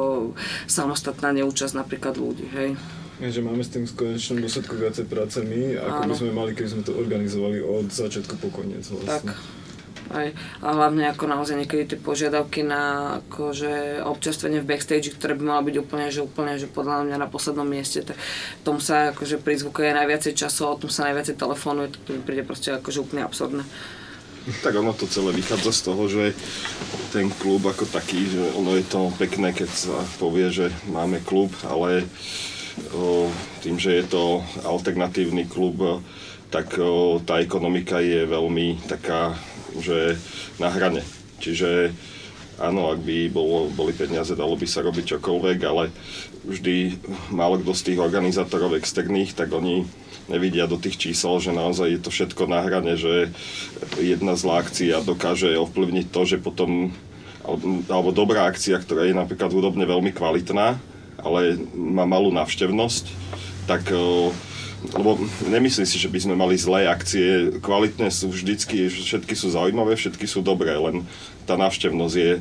samostatná neúčasť napríklad ľudí. Hej. Že máme s tým v konečnom dôsledku viacej práce my, ako by Áno. sme mali, keby sme to organizovali od začiatku po koniec vlastne. Tak. Aj, a hlavne ako naozaj niekedy tie požiadavky na akože občerstvenie v backstage, ktoré by malo byť úplne, že úplne, že podľa mňa na poslednom mieste, tak tomu sa akože prizvukuje najviacej času, o tom sa najviacej telefonuje, tak to mi príde proste akože úplne absurdné. Tak ono to celé vychádza z toho, že ten klub ako taký, že ono je to pekné, keď sa povie, že máme klub, ale tým, že je to alternatívny klub, tak tá ekonomika je veľmi taká, že na hrane. Čiže áno, ak by bolo, boli peniaze, dalo by sa robiť čokoľvek, ale vždy málo kto z tých organizátorov externých, tak oni nevidia do tých čísel, že naozaj je to všetko na hrane, že jedna zlá akcia dokáže ovplyvniť to, že potom, alebo dobrá akcia, ktorá je napríklad hudobne veľmi kvalitná, ale má malú návštevnosť, tak o, lebo nemyslím si, že by sme mali zlé akcie, kvalitné sú vždycky, všetky sú zaujímavé, všetky sú dobré, len tá návštevnosť je,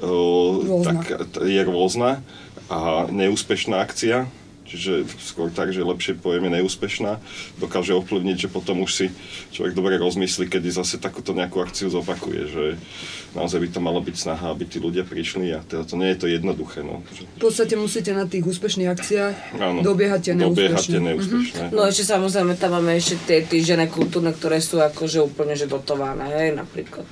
Rôzna. tak, je rôzna a neúspešná akcia, Čiže skôr tak, že lepšie povieme neúspešná, dokáže ovplyvniť, že potom už si človek dobre rozmyslí, kedy zase takúto nejakú akciu zopakuje, že naozaj by to malo byť snaha, aby tí ľudia prišli a teda to nie je to jednoduché. No. V podstate musíte na tých úspešných akciách Áno, dobiehať tie neúspešné. neúspešné. No ešte samozrejme tam máme ešte tie týždené kultúrne, ktoré sú akože úplne že dotované, hej, napríklad.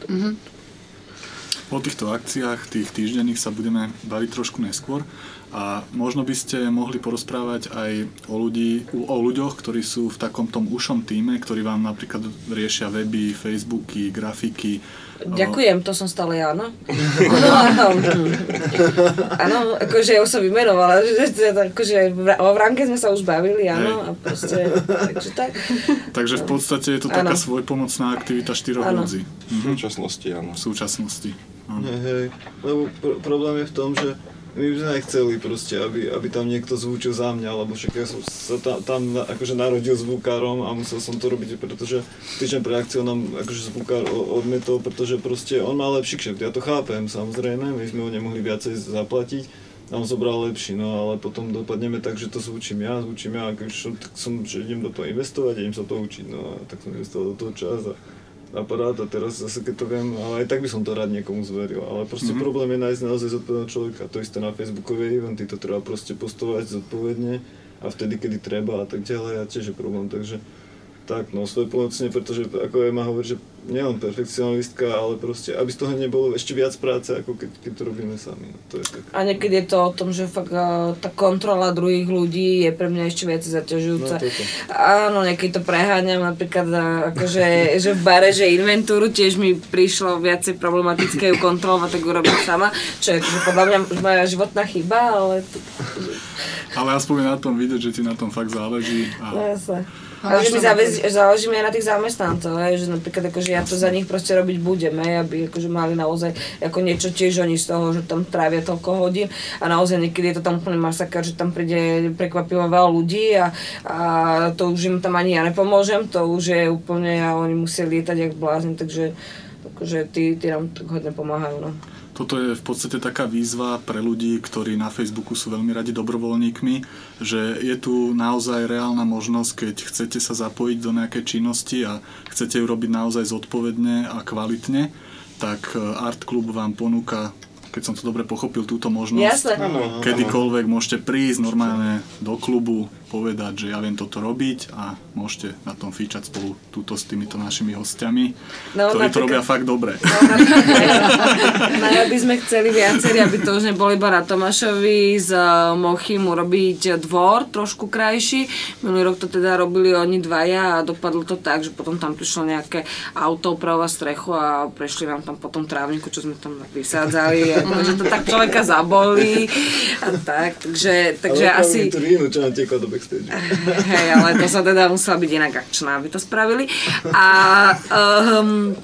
O týchto akciách, tých týždenných sa budeme baviť trošku neskôr a možno by ste mohli porozprávať aj o, ľudí, o ľuďoch, ktorí sú v takom tom ušom týme, ktorí vám napríklad riešia weby, facebooky, grafiky. Ďakujem, to som stále ja, no. No, áno. Áno, akože ja už som vymenovala, že, že, akože v- o Vranke sme sa už bavili, áno, a proste, takže tak. Takže v podstate je to taká Áno. svojpomocná aktivita štyroch ľudí. V súčasnosti, áno. V súčasnosti. áno. Hej, hej. Lebo pr- problém je v tom, že my by sme aj proste, aby, aby tam niekto zvučil za mňa, lebo však ja som sa tam, tam akože narodil zvukárom a musel som to robiť, pretože týždeň pre akciu nám akože zvukár odmietol, pretože proste on má lepší kšeft, ja to chápem samozrejme, my sme ho nemohli viacej zaplatiť, on zobral lepší, no ale potom dopadneme tak, že to zvučím ja, zvučím ja, keď som, tak som, že idem do toho investovať idem sa to učiť, no a tak som investoval do toho čas a aparát a teraz zase keď to viem, ale aj tak by som to rád niekomu zveril, ale proste Mhm. mm-hmm. problém je nájsť naozaj zodpovedného človeka, to isté na Facebookové eventy, to treba proste postovať zodpovedne a vtedy, kedy treba a tak ďalej a tiež je problém, takže tak no, svoje pomocne, pretože ako Ema hovorí, že nie on perfekcionalistka, ale proste, aby z toho nebolo ešte viac práce, ako keď, keď to robíme sami, no, to je tak. A niekedy je to o tom, že fakt uh, tá kontrola druhých ľudí je pre mňa ešte viac No, zaťažujúca. toto. Áno, niekedy to preháňam, napríklad akože, že v bare, že inventúru tiež mi prišlo viacej problematické ju kontrolovať, tak ju robím sama, čo je akože podľa mňa moja životná chyba, ale to, Ale aspoň na tom vidieť, že ti na tom fakt záleží. no A jasné. Ale že máš mi to záleží, záleží mi aj na tých zamestnancov, hej, že napríklad akože ja to za nich proste robiť budem, hej, aby akože mali naozaj ako niečo tiež oni z toho, že tam trávia toľko hodín a naozaj niekedy je to tam úplne masaker, že tam príde prekvapivo veľa ľudí a, a to už im tam ani ja nepomôžem, to už je úplne a oni musia lietať jak blázni, takže akože tí, tí nám tak hodne pomáhajú, no. Toto je v podstate taká výzva pre ľudí, ktorí na Facebooku sú veľmi radi dobrovoľníkmi, že je tu naozaj reálna možnosť, keď chcete sa zapojiť do nejakej činnosti a chcete ju robiť naozaj zodpovedne a kvalitne, tak e, Art Club vám ponúka keď som to dobre pochopil, túto možnosť. Áno. Kedykoľvek môžete prísť normálne do klubu, povedať, že ja viem toto robiť a môžete na tom fíčať spolu túto s týmito našimi hostiami, No, ktorí to napríklad- robia fakt dobre. No ja by sme chceli viacerí, aby to už nebolo iba na Tomášovi z eh, Mochy mu robiť dvor trošku krajší. Minulý rok to teda robili oni dvaja a dopadlo to tak, že potom tam prišlo nejaké auto, upravovať strechu a prešli nám tam po tom trávniku, čo sme tam vysádzali. A že to tak človeka zabolí a tak. Takže, takže asi... tú vínu, čo nám tiekla do backstage. Hej, ale to sa teda musela byť inak akčná, aby to spravili. A um,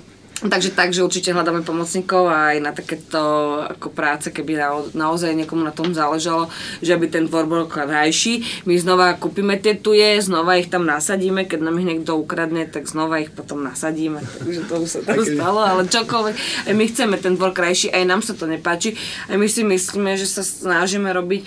Takže tak, že určite hľadáme pomocníkov aj na takéto ako práce, keby na, naozaj niekomu na tom záležalo, že aby ten dvor bol krajší. My znova kúpime tie tuje, znova ich tam nasadíme, keď nám ich niekto ukradne, tak znova ich potom nasadíme. Takže to už sa tam stalo, ale čokoľvek. Aj my chceme ten dvor krajší, aj nám sa to nepáči. Aj my si myslíme, že sa snažíme robiť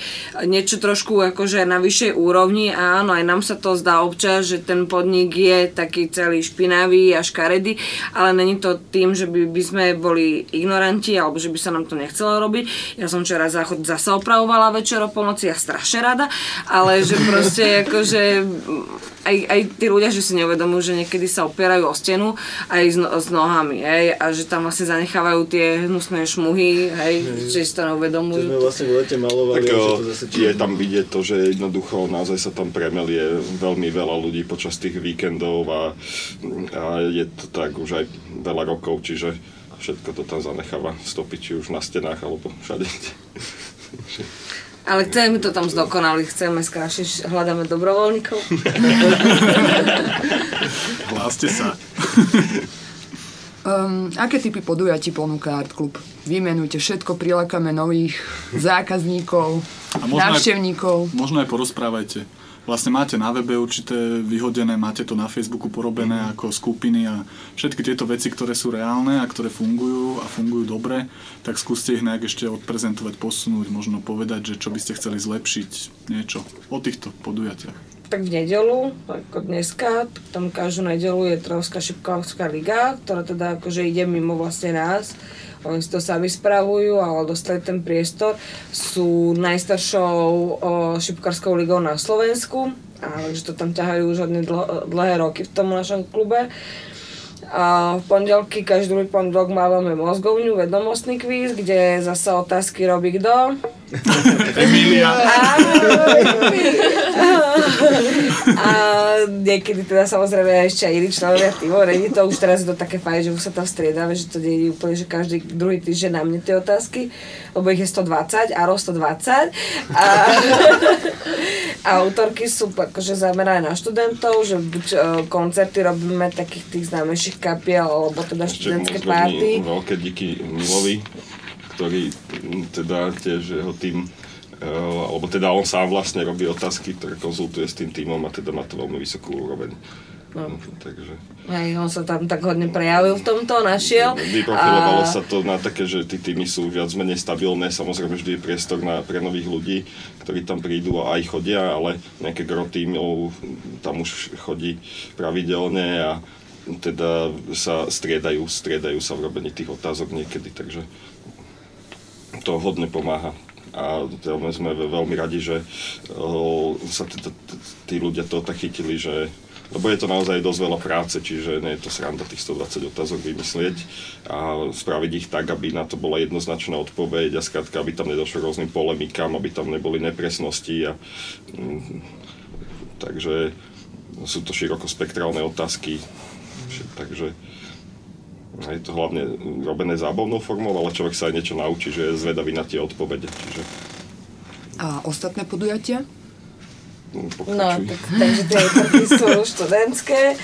niečo trošku akože na vyššej úrovni a áno, aj nám sa to zdá občas, že ten podnik je taký celý špinavý a škaredý, ale není to tým, že by, by sme boli ignoranti alebo že by sa nám to nechcelo robiť. Ja som včera záchod zasa opravovala večer o polnoci, ja strašne rada, ale že proste akože aj, aj tí ľudia, že si neuvedomujú, že niekedy sa opierajú o stenu aj s, no, s nohami, hej, a že tam vlastne zanechávajú tie hnusné šmuhy, hej, že si to Čo neuvedomujú. sme vlastne v lete malovali, Tak že to zase je tam vidieť to, že jednoducho naozaj sa tam premelie veľmi veľa ľudí počas tých víkendov a, a je to tak už aj veľa rokov, čiže všetko to tam zanecháva stopy, či už na stenách alebo všade. Ale chceme to tam zdokonaliť, chceme skrášiť, hľadáme dobrovoľníkov. Hláste sa. Um, aké typy podujatí ponúka Art Club? Vymenujte všetko, prilákame nových zákazníkov, A možno aj- návštevníkov. Možno aj porozprávajte, vlastne máte na webe určité vyhodené, máte to na Facebooku porobené Mhm. ako skupiny a všetky tieto veci, ktoré sú reálne a ktoré fungujú a fungujú dobre, tak skúste ich nejak ešte odprezentovať, posunúť, možno povedať, že čo by ste chceli zlepšiť, niečo o týchto podujatiach. Tak v nedelu, ako dneska, tam každú nedelu je Trovská šipkovská liga, ktorá teda akože ide mimo vlastne nás. Oni si to sami spravujú, ale dostali ten priestor. Sú najstaršou šipkarskou ligou na Slovensku, a takže to tam ťahajú už hodne dlho, dlhé roky v tom našom klube. A v pondelky, každý pondelok máme mozgovňu, vedomostný kvíz, kde zase otázky robí kto? Emília. A niekedy teda samozrejme ešte aj iní členovia týmu. Není to už teraz je to také fajn, že už sa tam striedame, že to nie je úplne, že každý druhý týždeň na mne tie otázky, lebo ich je 120 a ro 120. A, a autorky sú akože zamerané na študentov, že buď e, koncerty robíme takých tých známejších kapiel, alebo teda študentské party. veľké díky Milovi, ktorý mm, teda tiež jeho tým eh, alebo teda on sám vlastne robí otázky, ktoré konzultuje s tým týmom a teda má to veľmi vysokú úroveň. No. Takže Aj on sa tam tak hodne prejavil v tomto, našiel. vyprofilovalo A- sa to na také, že tí týmy sú viac menej stabilné, samozrejme vždy je priestor na, pre nových ľudí, ktorí tam prídu a aj chodia, ale nejaké gro tímov tam už chodí pravidelne a teda sa striedajú, striedajú sa v robení tých otázok niekedy, takže to hodne pomáha. A sme ve- veľmi radi, že o, sa tí ľudia toho tak chytili, že lebo je to naozaj dosť veľa práce, čiže nie je to sranda tých 120 otázok vymyslieť a spraviť ich tak, aby na to bola jednoznačná odpoveď a skrátka, aby tam nedošlo rôznym polemikám, aby tam neboli nepresnosti a mm, takže sú to širokospektrálne otázky, takže je to hlavne robené zábavnou formou, ale človek sa aj niečo naučí, že je zvedavý na tie odpovede. Čiže A ostatné podujatia? No, tak, takže autorky sú študentské,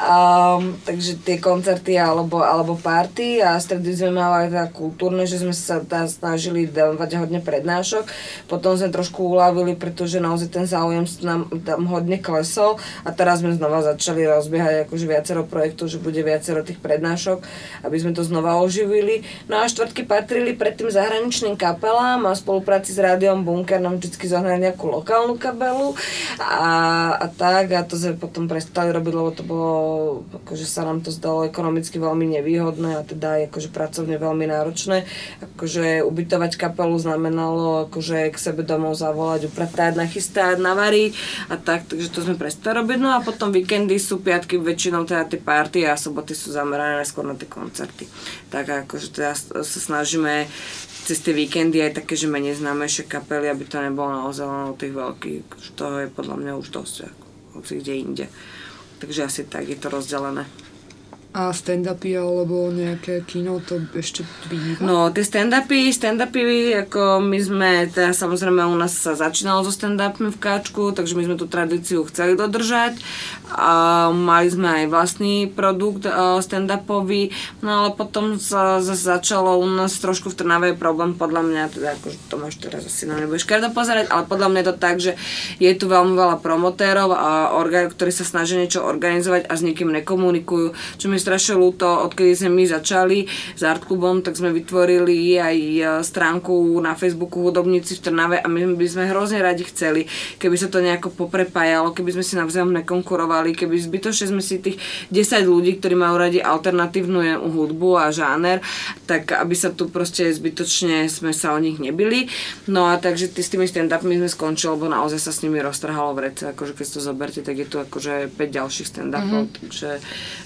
um, takže tie koncerty alebo, alebo party a stredy sme mali teda kultúrne, že sme sa teda snažili dávať hodne prednášok. Potom sme trošku uľavili, pretože naozaj ten záujem nám tam hodne klesol a teraz sme znova začali rozbiehať akože viacero projektov, že bude viacero tých prednášok, aby sme to znova oživili. No a štvrtky patrili predtým zahraničným kapelám a v spolupráci s rádiom Bunker nám vždy zohnali nejakú lokálnu kabelu a, a tak a to sme potom prestali robiť, lebo to bolo, akože sa nám to zdalo ekonomicky veľmi nevýhodné a teda aj akože pracovne veľmi náročné. Akože ubytovať kapelu znamenalo akože k sebe domov zavolať, upratať, nachystať, navariť a tak, takže to sme prestali robiť. No a potom víkendy sú piatky väčšinou teda tie party a soboty sú zamerané skôr na tie koncerty. Tak akože teda sa snažíme cez tie víkendy aj také, že menej známejšie kapely, aby to nebolo naozaj len tých veľkých. že Toho je podľa mňa už dosť, ako kde inde. Takže asi tak je to rozdelené. A stand-upy alebo nejaké kino, to ešte býva? No, tie stand-upy, stand-upy, ako my sme, teda samozrejme u nás sa začínalo so stand-upmi v Káčku, takže my sme tú tradíciu chceli dodržať. A mali sme aj vlastný produkt uh, stand-upový, no ale potom sa začalo u nás trošku v Trnave problém, podľa mňa, teda akože to máš teraz asi na nebudeš každá pozerať, ale podľa mňa je to tak, že je tu veľmi veľa promotérov a orgán, ktorí sa snažia niečo organizovať a s nikým nekomunikujú, čo mi strašne ľúto, odkedy sme my začali s Artklubom, tak sme vytvorili aj e, stránku na Facebooku Hudobníci v Trnave a my by sme hrozne radi chceli, keby sa to nejako poprepájalo, keby sme si navzájom nekonkurovali, keby zbytočne sme si tých 10 ľudí, ktorí majú radi alternatívnu hudbu a žáner, tak aby sa tu proste zbytočne sme sa o nich nebili. No a takže ty, s tými stand-upmi sme skončili, lebo naozaj sa s nimi roztrhalo v rece, akože keď to zoberte, tak je tu akože 5 ďalších stand-upov, Mhm. takže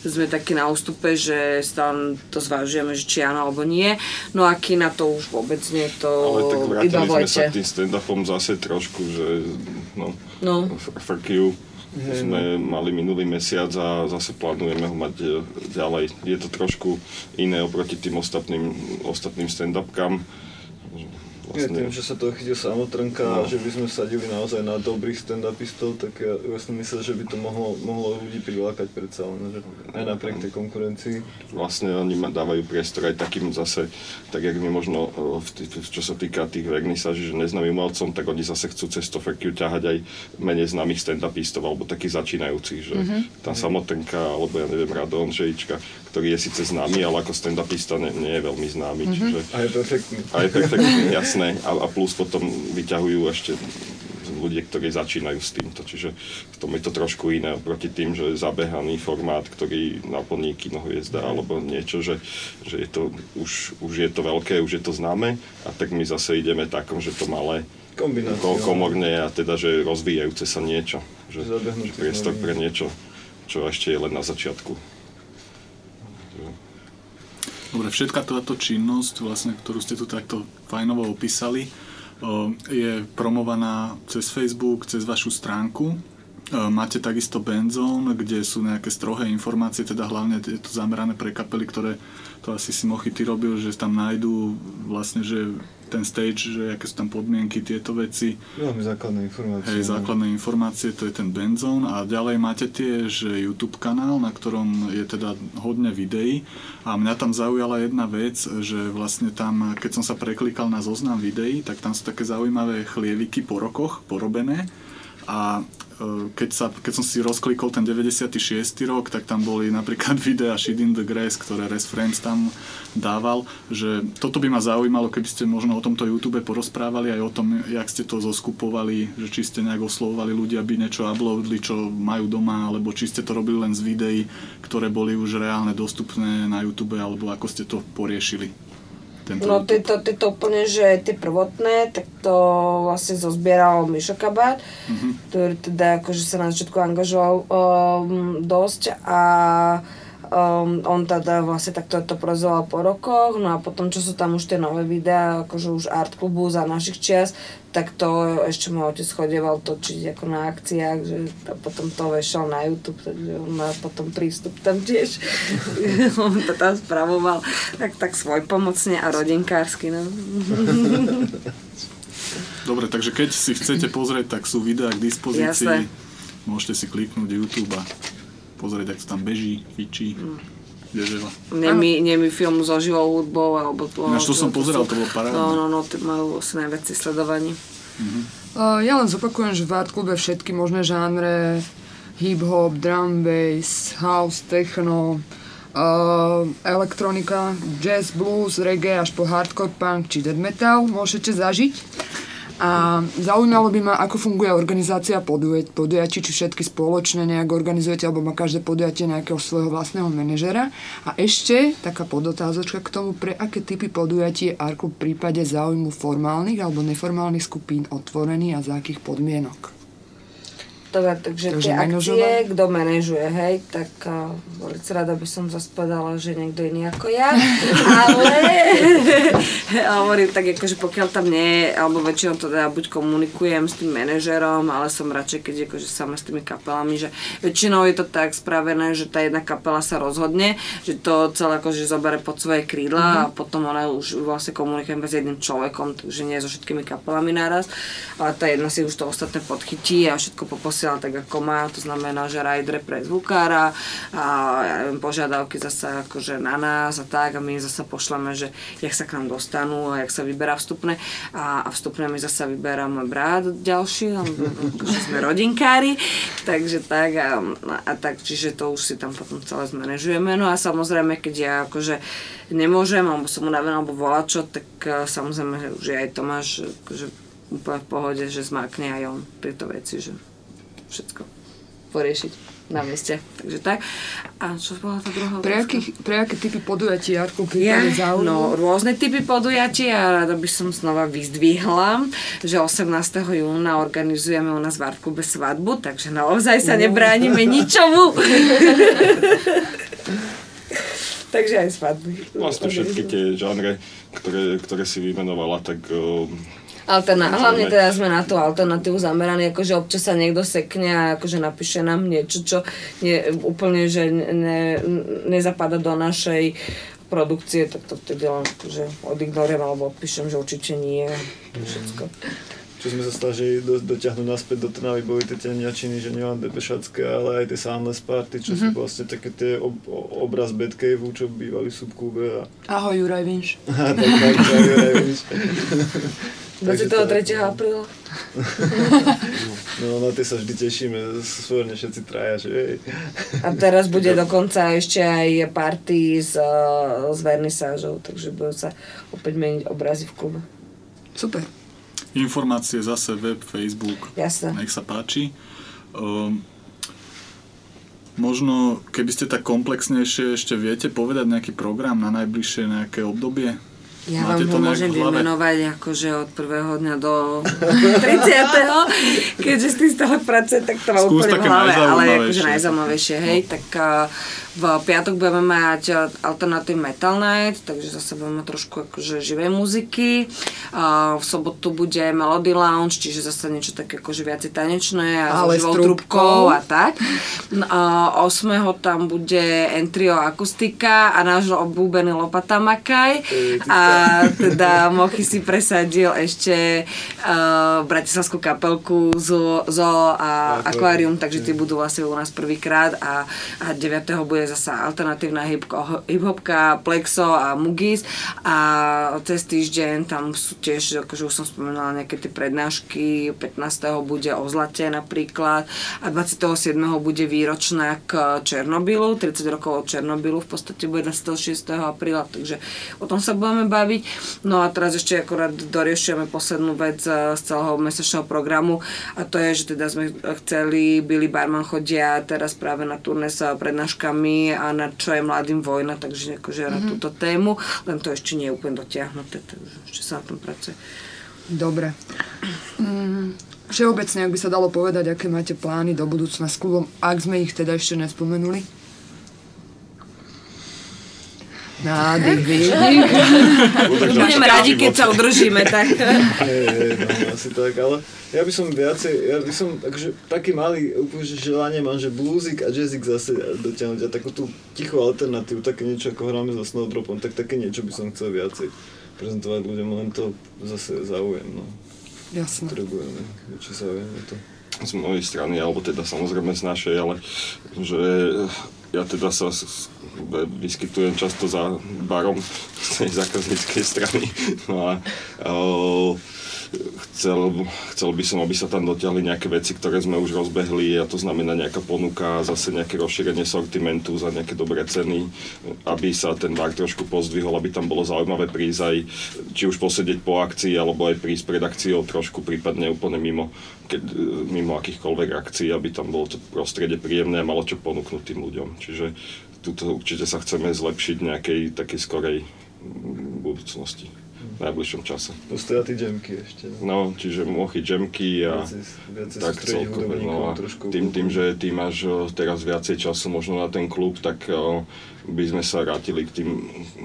sme takí na ústupe, že tam to zvažujeme, že či áno alebo nie. No a kina to už vôbec nie, to Ale tak vrátili sme sa k tým stand-upom zase trošku, že no, No. fuck you. sme mali minulý mesiac a zase plánujeme ho mať e, ďalej. Je to trošku iné oproti tým ostatným, ostatným stand-upkám, Ja tým, že sa to chytil samotrnka No. a že by sme sadili naozaj na dobrých stand-upistov, tak ja, som myslel, že by to mohlo, mohlo ľudí prilákať predsa len, že aj napriek tej konkurencii. vlastne oni ma dávajú priestor aj takým zase, tak jak my možno, tý, čo sa týka tých vernisáží, že neznámym umelcom, tak oni zase chcú cez to frekiu ťahať aj menej známych stand-upistov alebo takých začínajúcich, že Mhm. tá samotenka, alebo ja neviem, Rado Ondřejička, ktorý je síce známy, ale ako stand-upista nie, nie je veľmi známy, Mhm. čiže... A je perfektný. A je perfektný, jasné. A, a plus potom vyťahujú ešte ľudia, ktorí začínajú s týmto, čiže v tom je to trošku iné oproti tým, že zabehaný formát, ktorý naplní kinohviezda alebo niečo, že, že je to, už, už je to veľké, už je to známe a tak my zase ideme takom, že to malé ko- komorné a teda, že rozvíjajúce sa niečo, že, že priestor pre niečo, čo ešte je len na začiatku. Dobre, všetká táto činnosť, vlastne, ktorú ste tu takto fajnovo opísali, je promovaná cez Facebook, cez vašu stránku. O, Máte takisto Benzone, kde sú nejaké strohé informácie, teda hlavne je to zamerané pre kapely, ktoré to asi si Mochy ty robil, že tam nájdú vlastne, že ten stage, že aké sú tam podmienky, tieto veci. Veľmi základné informácie. Hej, no. základné informácie, to je ten Benzone a ďalej máte tiež YouTube kanál, na ktorom je teda hodne videí a mňa tam zaujala jedna vec, že vlastne tam, keď som sa preklikal na zoznam videí, tak tam sú také zaujímavé chlieviky po rokoch porobené a e, keď, sa, keď som si rozklikol ten 96. rok, tak tam boli napríklad videa Shit in the Grass, ktoré Res Frames tam dával, že toto by ma zaujímalo, keby ste možno o tomto YouTube porozprávali aj o tom, jak ste to zoskupovali, že či ste nejak oslovovali ľudia, aby niečo uploadli, čo majú doma, alebo či ste to robili len z videí, ktoré boli už reálne dostupné na YouTube, alebo ako ste to poriešili. Tento No tieto, tieto úplne, že tie prvotné, tak to vlastne zozbieral Mišo Kabát, Mhm. ktorý teda akože sa na začiatku angažoval um, dosť a um, on teda vlastne takto to prozoval po rokoch, no a potom čo sú tam už tie nové videá, akože už art klubu za našich čias, tak to ešte môj otec chodieval točiť ako na akciách, že a potom to vešal na YouTube, takže on má potom prístup tam tiež. on to tam spravoval tak, tak svoj pomocne a rodinkársky, no. Dobre, takže keď si chcete pozrieť, tak sú videá k dispozícii. Jasné. Môžete si kliknúť YouTube a pozrieť, ako to tam beží, fičí. Ježela. Nemý, nemý film so živou hudbou, alebo to... Ináč to som pozeral, to bolo parádne. No, no, no, to majú asi najviac sledovaní. Uh, ja len zopakujem, že v Art Klube všetky možné žánre, hip-hop, drum bass, house, techno, uh, elektronika, jazz, blues, reggae až po hardcore punk či death metal môžete zažiť. A zaujímalo by ma, ako funguje organizácia podujat- podujatí, či všetky spoločne nejak organizujete, alebo má každé podujatie nejakého svojho vlastného manažera. A ešte taká podotázočka k tomu, pre aké typy podujatí je Arku v prípade záujmu formálnych alebo neformálnych skupín otvorený a za akých podmienok. Dobre, takže, Takže tie akcie, kto manažuje, hej, tak uh, veľmi rada by som zase povedala, že niekto iný ako ja, ale hovorím tak, akože pokiaľ tam nie je, alebo väčšinou to teda buď komunikujem s tým manažerom, ale som radšej, keď akože sama s tými kapelami, že väčšinou je to tak spravené, že tá jedna kapela sa rozhodne, že to celé akože zobere pod svoje krídla a potom ona už vlastne komunikuje s jedným človekom, takže nie so všetkými kapelami naraz, ale tá jedna si už to ostatné podchytí a všetko poposiela tak ako má, to znamená, že rider pre zvukára a ja neviem, požiadavky zase akože na nás a tak a my zase pošleme, že jak sa k nám dostanú a jak sa vyberá vstupné. A, a vstupné mi zase vyberá môj brat ďalší, lebo akože sme rodinkári, takže tak a, a tak, čiže to už si tam potom celé zmanéžujeme, no a samozrejme, keď ja akože nemôžem, alebo som unavená, alebo volá tak eh, samozrejme, že aj Tomáš akože úplne v pohode, že zmákne aj on tieto veci, že všetko poriešiť na mieste. Takže tak. A čo bola tá druhá Pre, akých, pre aké typy podujatí v Ja, no, rôzne typy podujatí a rada by som znova vyzdvihla, že 18. júna organizujeme u nás v Artklube svadbu, takže naozaj sa nebránime ničomu. takže aj svadby. Vlastne všetky tie žánre, ktoré, ktoré si vymenovala, tak uh, Alterna- hlavne teda sme na tú alternatívu zameraní, akože občas sa niekto sekne a akože napíše nám niečo, čo nie, úplne, že ne, nezapada do našej produkcie, tak to vtedy len že odignorujem alebo odpíšem, že určite nie. Všetko. Čo sme sa snažili do, dotiahnuť naspäť do Trnavy, boli tie teniačiny, že nielen Depešacké, ale aj tie Soundless Party, čo sú Mhm. vlastne také tie ob, obraz Batcave, čo bývali v subkúbe a... Ahoj, Juraj Vinš. tak, tak, tak, Juraj Vinš. Takže to- 23. apríla. No na tie sa vždy tešíme, svojne všetci traja, že hej. A teraz bude dokonca ešte aj party s, eh, s vernisážou, takže budú sa opäť meniť obrazy v klube. Super. Informácie zase web, Facebook. Jasné. Nech sa páči. Um, možno, keby ste tak komplexnejšie ešte viete povedať nejaký program na najbližšie nejaké obdobie? Ja Máte vám to ho môžem vymenovať akože od prvého dňa do 30. Keďže s tým stále pracuje, tak to mám Skús úplne v hlave, ale akože najzaujímavejšie. hej. Tak uh, v piatok budeme mať uh, Alternative Metal Night, takže zase budeme mať trošku akože živej muziky. V sobotu bude Melody Lounge, čiže zase niečo také akože viacej tanečné a Ale so s živou trúbkou. trúbkou a tak. No, uh, 8. tam bude Entrio Akustika a náš obľúbený Lopata Makaj. A teda Mochy si presadil ešte uh, bratislavskú kapelku Zo, Zo a Aquarium, takže tie budú vlastne u nás prvýkrát a, a 9. bude zasa alternatívna hip- hip-hopka Plexo a Mugis a cez týždeň tam sú tiež, akože už som spomenula nejaké tie prednášky, 15. bude o zlate napríklad a 27. bude výročná k Černobylu, 30 rokov od Černobylu v podstate bude 26. apríla, takže o tom sa budeme baviť. No a teraz ešte akorát doriešujeme poslednú vec eh, z celého mesačného programu a to je, že teda sme chceli, Billy Barman chodia teraz práve na turné s prednáškami a na čo je mladým vojna, takže akože na Mhm. túto tému, len to ešte nie je úplne dotiahnuté, takže ešte sa na tom pracuje. Dobre. Mm, všeobecne, ak by sa dalo povedať, aké máte plány do budúcna s klubom, ak sme ich teda ešte nespomenuli? Nádych, výdych. Budeme radi, keď sa udržíme, tak. Hej, hej, no, asi tak, ale ja by som viacej, ja by som akože taký malý úplne že želanie mám, že bluesik a jazzik zase dotiahnuť a takú tú tichú alternatívu, také niečo ako hráme so Snowdropom, tak také niečo by som chcel viacej prezentovať ľuďom, len to zase záujem, no. Jasné. Potrebujeme, či sa vieme to. z mojej strany, alebo teda samozrejme z našej, ale že ja teda sa vyskytujem často za barom z tej zákazníckej strany. No a o, chcel, chcel by som, aby sa tam dotiahli nejaké veci, ktoré sme už rozbehli a to znamená nejaká ponuka, zase nejaké rozšírenie sortimentu za nejaké dobré ceny, aby sa ten bar trošku pozdvihol, aby tam bolo zaujímavé prísť aj, či už posedieť po akcii, alebo aj prísť pred akciou trošku, prípadne úplne mimo, keď, e, mimo akýchkoľvek akcií, aby tam bolo to prostredie príjemné a malo čo ponúknuť tým ľuďom. Čiže tuto určite sa chceme zlepšiť nejakej takej skorej mm, budúcnosti v najbližšom čase. Postoja tí jamky ešte. No, čiže mochy, jamky a Viacej- viacej tak hudobníkov No a tým, tým, že ty máš o, teraz viacej času možno na ten klub, tak o, by sme sa vrátili k tým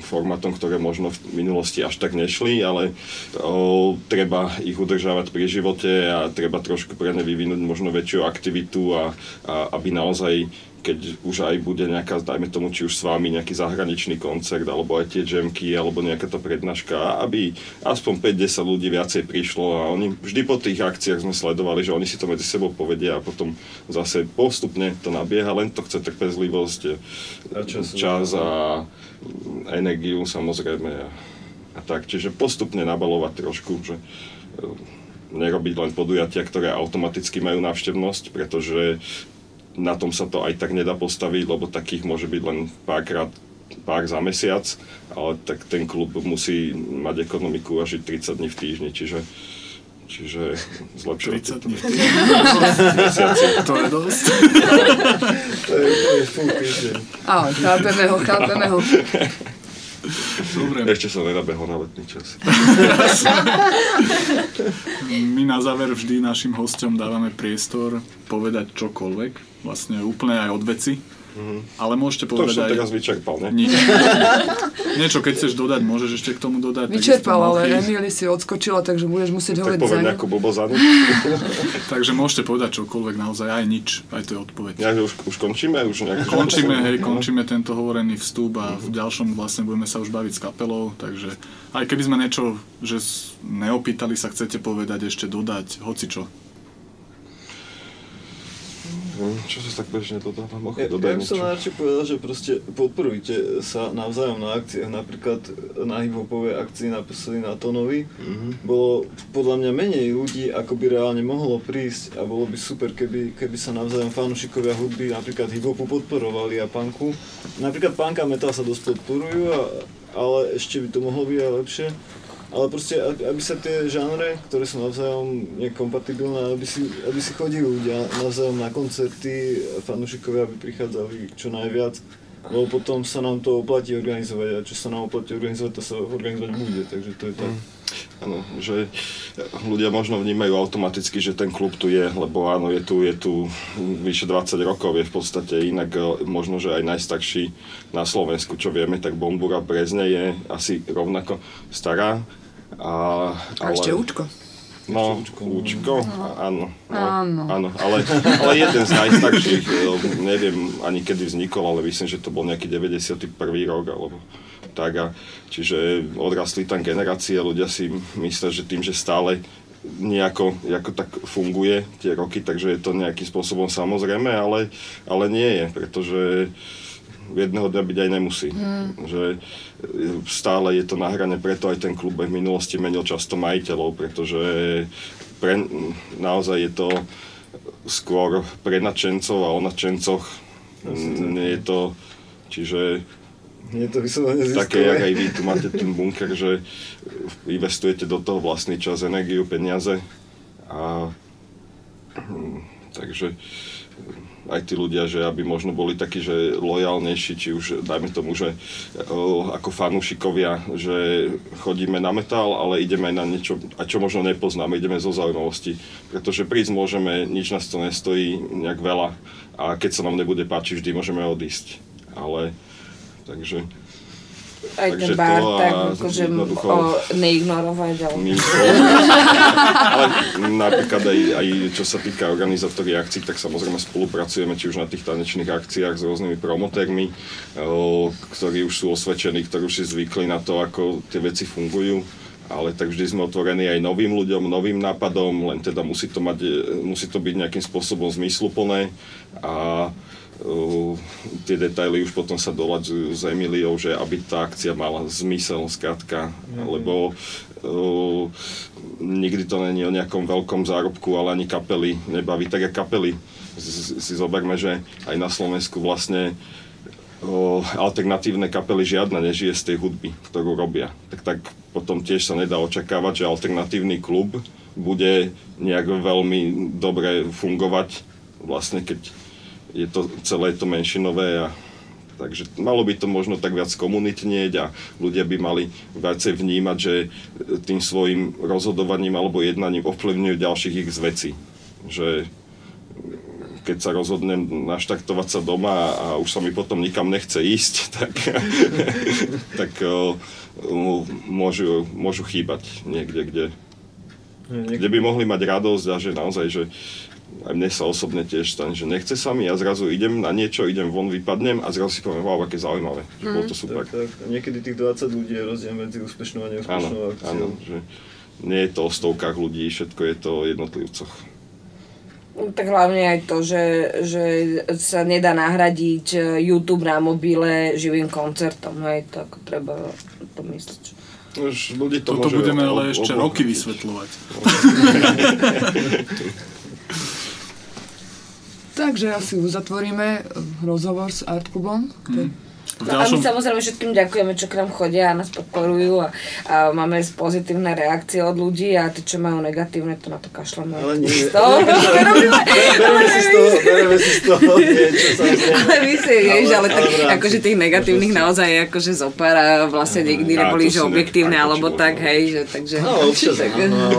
formátom, ktoré možno v minulosti až tak nešli, ale o, treba ich udržávať pri živote a treba trošku pre ne vyvinúť možno väčšiu aktivitu a, a aby naozaj keď už aj bude nejaká, dajme tomu, či už s vami nejaký zahraničný koncert, alebo aj tie jamky, alebo nejaká tá prednáška, aby aspoň 5-10 ľudí viacej prišlo a oni vždy po tých akciách sme sledovali, že oni si to medzi sebou povedia a potom zase postupne to nabieha, len to chce trpezlivosť, A čas. čas a energiu samozrejme a, a tak, čiže postupne nabalovať trošku, že e, nerobiť len podujatia, ktoré automaticky majú návštevnosť, pretože na tom sa to aj tak nedá postaviť, lebo takých môže byť len párkrát pár za mesiac, ale tak ten klub musí mať ekonomiku a žiť 30 dní v týždni, čiže Čiže zlepšovať 30 dní v. To je dosť. To je full týždeň. Áno, chápeme ho, chápeme ho. Dobre. Ešte sa nenabehol na letný čas. My na záver vždy našim hosťom dávame priestor povedať čokoľvek, vlastne úplne aj od veci. Ale môžete To povedať som aj... teraz vyčerpal, ne? Nič. Niečo, keď chceš dodať, môžeš ešte k tomu dodať. Vyčerpal, ale. Emily si odskočila, takže budeš musieť hovoriť za ňu. nejakú blbozanu. Takže môžete povedať čokoľvek, naozaj aj nič, aj to je odpoveď. Ja, už, už končíme? Už nejak, Končíme, hej, No. končíme tento hovorený vstup a v ďalšom vlastne budeme sa už baviť s kapelou, takže aj keby sme niečo, že neopýtali sa, chcete povedať, ešte dodať, hoci čo. Hm, Čo sa tak bežne dodáva? Moch, Ja, dodaj ja by som najradšej povedal, že proste podporujte sa navzájom na akciách. Napríklad na hiphopovej akcii na Peseli na Tonovi Mhm. bolo podľa mňa menej ľudí, ako by reálne mohlo prísť a bolo by super, keby, keby sa navzájom fanúšikovia hudby napríklad hiphopu podporovali a punku. Napríklad punk a metal sa dosť podporujú, a, ale ešte by to mohlo byť aj lepšie. Ale proste, aby sa tie žánre, ktoré sú navzájom nekompatibilné, aby si, aby si chodili ľudia navzájom na koncerty, fanúšikovia, aby prichádzali čo najviac, lebo potom sa nám to oplatí organizovať a čo sa nám oplatí organizovať, to sa organizovať bude, takže to je tak. Áno, že ľudia možno vnímajú automaticky, že ten klub tu je, lebo áno, je tu, je tu vyše 20 rokov, je v podstate inak e, možno, že aj najstarší na Slovensku, čo vieme, tak Bombura Brezne je asi rovnako stará. A, A ešte Učko. No, Účko, áno. No, Áno. áno ale, ale jeden z najstarších, e, neviem ani kedy vznikol, ale myslím, že to bol nejaký 91. rok, alebo tak. A, čiže odrastli tam generácie, ľudia si myslia, že tým, že stále nejako, nejako tak funguje tie roky, takže je to nejakým spôsobom samozrejme, ale, ale nie je, pretože jedného dňa byť aj nemusí. Že e, stále je to na hrane, preto aj ten klub v minulosti menil často majiteľov, pretože pre, naozaj je to skôr pre nadšencov a o nadšencoch. Nie je to, čiže Nie je to vyslovene také, jak aj vy tu máte ten bunker, že investujete do toho vlastný čas, energiu, peniaze a hm, takže aj tí ľudia, že aby možno boli takí, že lojálnejší, či už dajme tomu, že ako fanúšikovia, že chodíme na metal, ale ideme na niečo, a čo možno nepoznáme, ideme zo zaujímavosti. Pretože prísť môžeme, nič nás to nestojí nejak veľa a keď sa nám nebude páčiť, vždy môžeme odísť. Ale takže Aj Takže ten bar, to tak akože o, neignorovať, ale... ale napríklad aj, aj čo sa týka organizátorí akcií, tak samozrejme spolupracujeme či už na tých tanečných akciách s rôznymi promotérmi, o, ktorí už sú osvedčení, ktorí už si zvykli na to, ako tie veci fungujú. Ale tak vždy sme otvorení aj novým ľuďom, novým nápadom, len teda musí to, mať, e, musí to byť nejakým spôsobom zmysluplné. A tie detaily už potom sa doľadzujú s Emiliou, že aby tá akcia mala zmysel, skrátka, lebo uh, nikdy to není o nejakom veľkom zárobku, ale ani kapely nebaví. Tak ako kapely si, zoberme, že aj na Slovensku vlastne o, alternatívne kapely žiadna nežije z tej hudby, ktorú robia. Tak, tak potom tiež sa nedá očakávať, že alternatívny klub bude nejak veľmi dobre fungovať, vlastne keď je to celé to menšinové a Takže malo by to možno tak viac komunitnieť a ľudia by mali viacej vnímať, že tým svojim rozhodovaním alebo jednaním ovplyvňujú ďalších ich z vecí. Že keď sa rozhodnem naštartovať sa doma a už sa mi potom nikam nechce ísť, tak, tak o, môžu, môžu chýbať niekde, kde, kde by mohli mať radosť a že naozaj, že aj mne sa osobne tiež stane, že nechce sa mi, ja zrazu idem na niečo, idem von, vypadnem a zrazu si poviem, wow, aké zaujímavé, že bolo to super. Tak, tak. A niekedy tých 20 ľudí je rozdiel medzi úspešnou a Áno, neúspešnou akciou. áno, že nie je to o stovkách ľudí, všetko je to o jednotlivcoch. Tak hlavne aj to, že, že sa nedá nahradiť e, YouTube na mobile živým koncertom, hej, to ako treba to myslieť. Už ľudí to Toto budeme ale ešte roky vysvetľovať. Takže asi uzatvoríme eh, rozhovor s Artkubom. Hm. V No a my ďalšom, samozrejme všetkým ďakujeme, čo k nám chodia a nás podporujú a, a máme pozitívne reakcie od ľudí a tí, čo majú negatívne, to na to kašleme. Ale nie. Z toho, si z toho, si z toho niečo. Ale my si, vieš, ale, tak akože tých negatívnych naozaj akože zopár a vlastne nikdy Á, neboli, že objektívne alebo tak, možno. hej, že takže... No, občas tak, áno,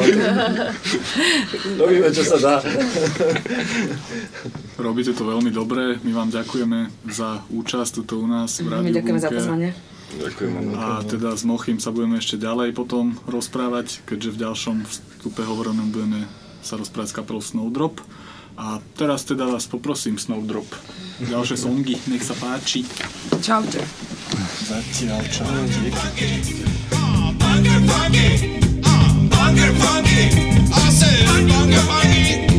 Robíme, čo sa dá. Robíte to veľmi dobre. My vám ďakujeme za účasť tuto u nás v mhm, Rádiu Ďakujeme za pozvanie. Ďakujem. A teda s Mochym sa budeme ešte ďalej potom rozprávať, keďže v ďalšom vstupe hovorenom budeme sa rozprávať s kapelou Snowdrop. A teraz teda vás poprosím Snowdrop. Ďalšie songy, nech sa páči. Čaute. Zatiaľ, čau. Bunker funky, uh, ah, bunker funky, I said bunker funky.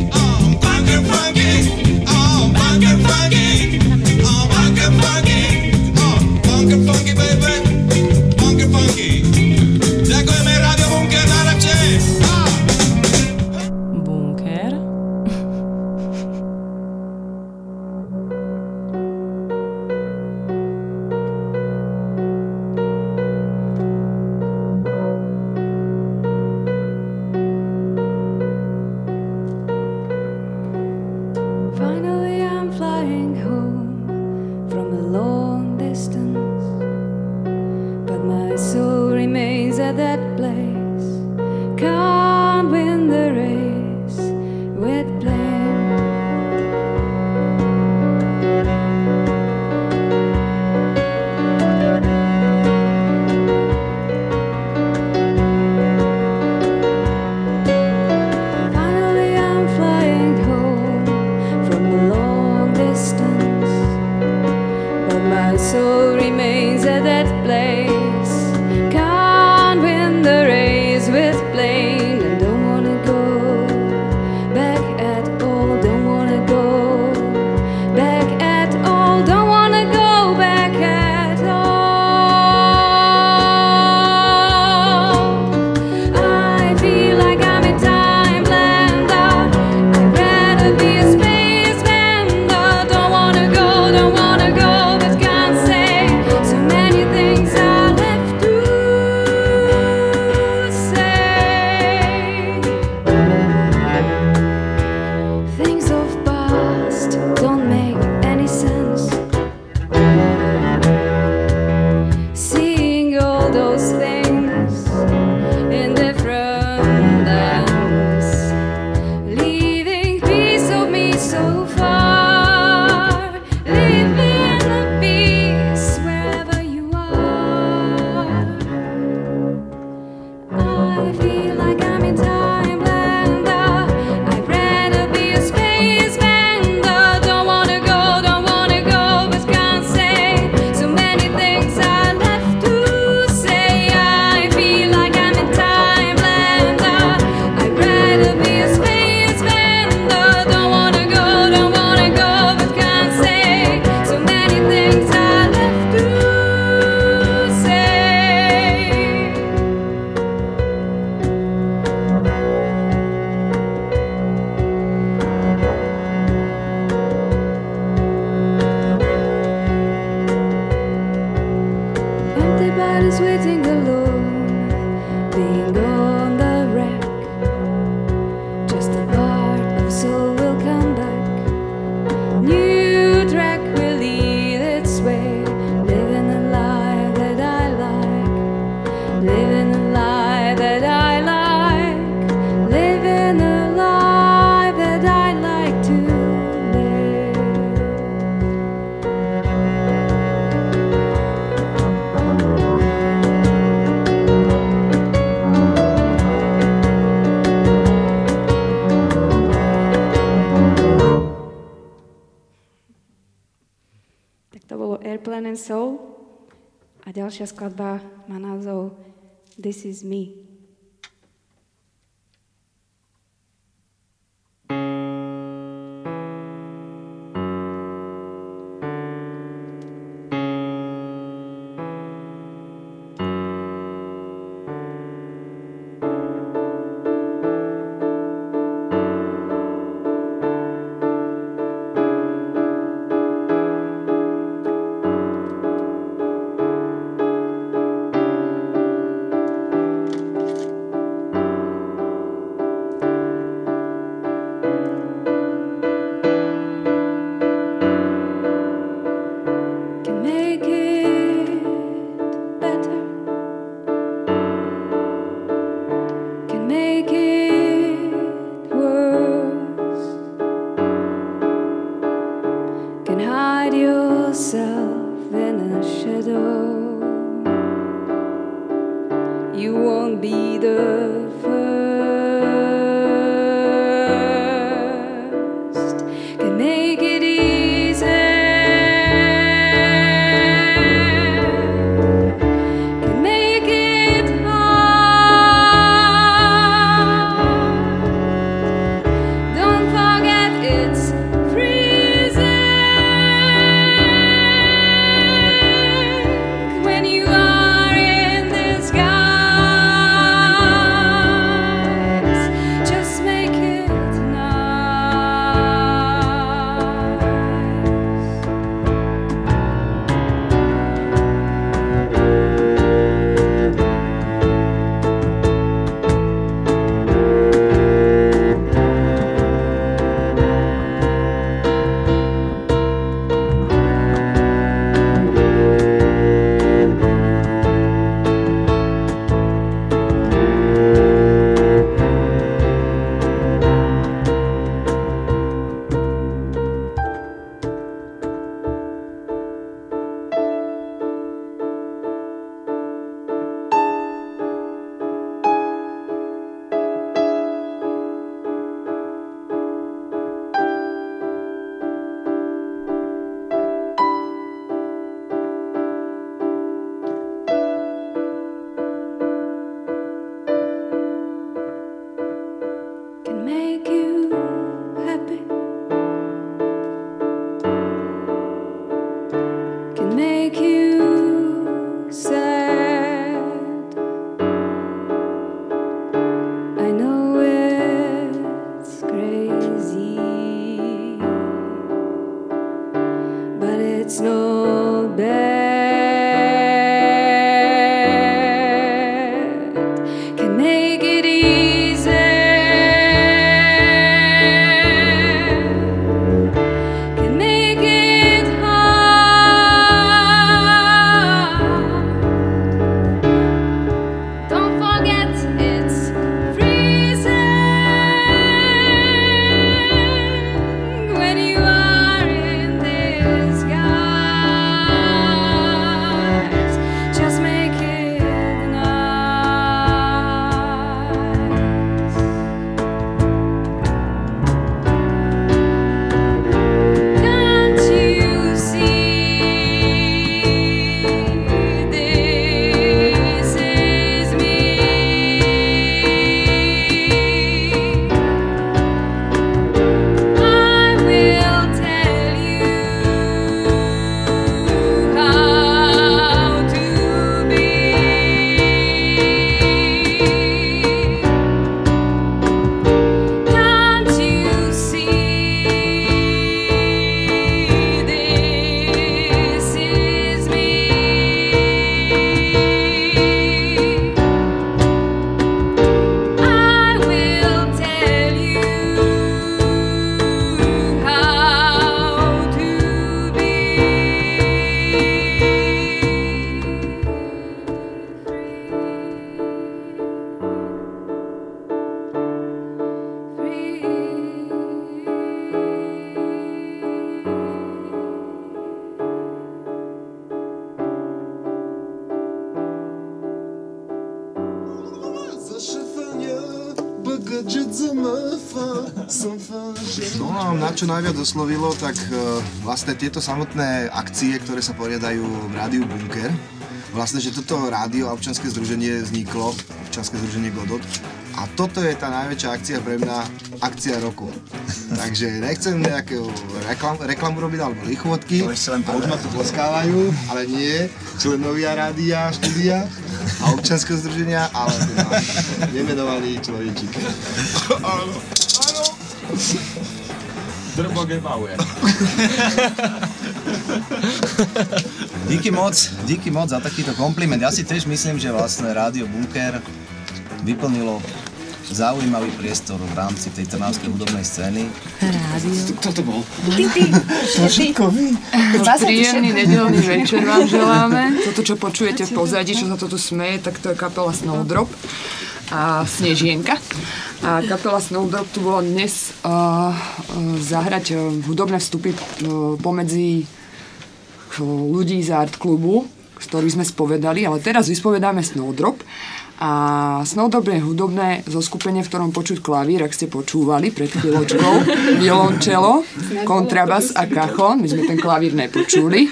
this is me. Najviac oslovilo, tak e, vlastne tieto samotné akcie, ktoré sa poriadajú v rádiu Bunker, vlastne, že toto rádio a občanské združenie vzniklo, občanské združenie Godot, a toto je tá najväčšia akcia pre mňa, akcia roku. Takže nechcem nejakú reklam, reklamu robiť alebo lichvotky, To ešte len a už ma tu tleskávajú, ale nie, členovia rádia, štúdia a občanského združenia, ale teda nemenovaný človečík. Drbo Gebauer. Díky moc, díky moc za takýto kompliment. Ja si tiež myslím, že vlastne Rádio Bunker vyplnilo zaujímavý priestor v rámci tej trnavskej hudobnej scény. Rádio. Kto to bol? Ty, ty. To všetko vy. Príjemný nedelný večer vám želáme. Toto, čo počujete v pozadí, čo sa to tu smeje, tak to je kapela Snowdrop a Snežienka. A kapela Snowdrop tu bola dnes uh, zahrať uh, hudobné vstupy pomedzi ľudí z art klubu, ktorých sme spovedali, ale teraz vyspovedáme Snowdrop. A Snowdrop je hudobné zoskupenie, v ktorom počuť klavír, ak ste počúvali pred chvíľočkou, violončelo, kontrabas a kachon. My sme ten klavír nepočuli.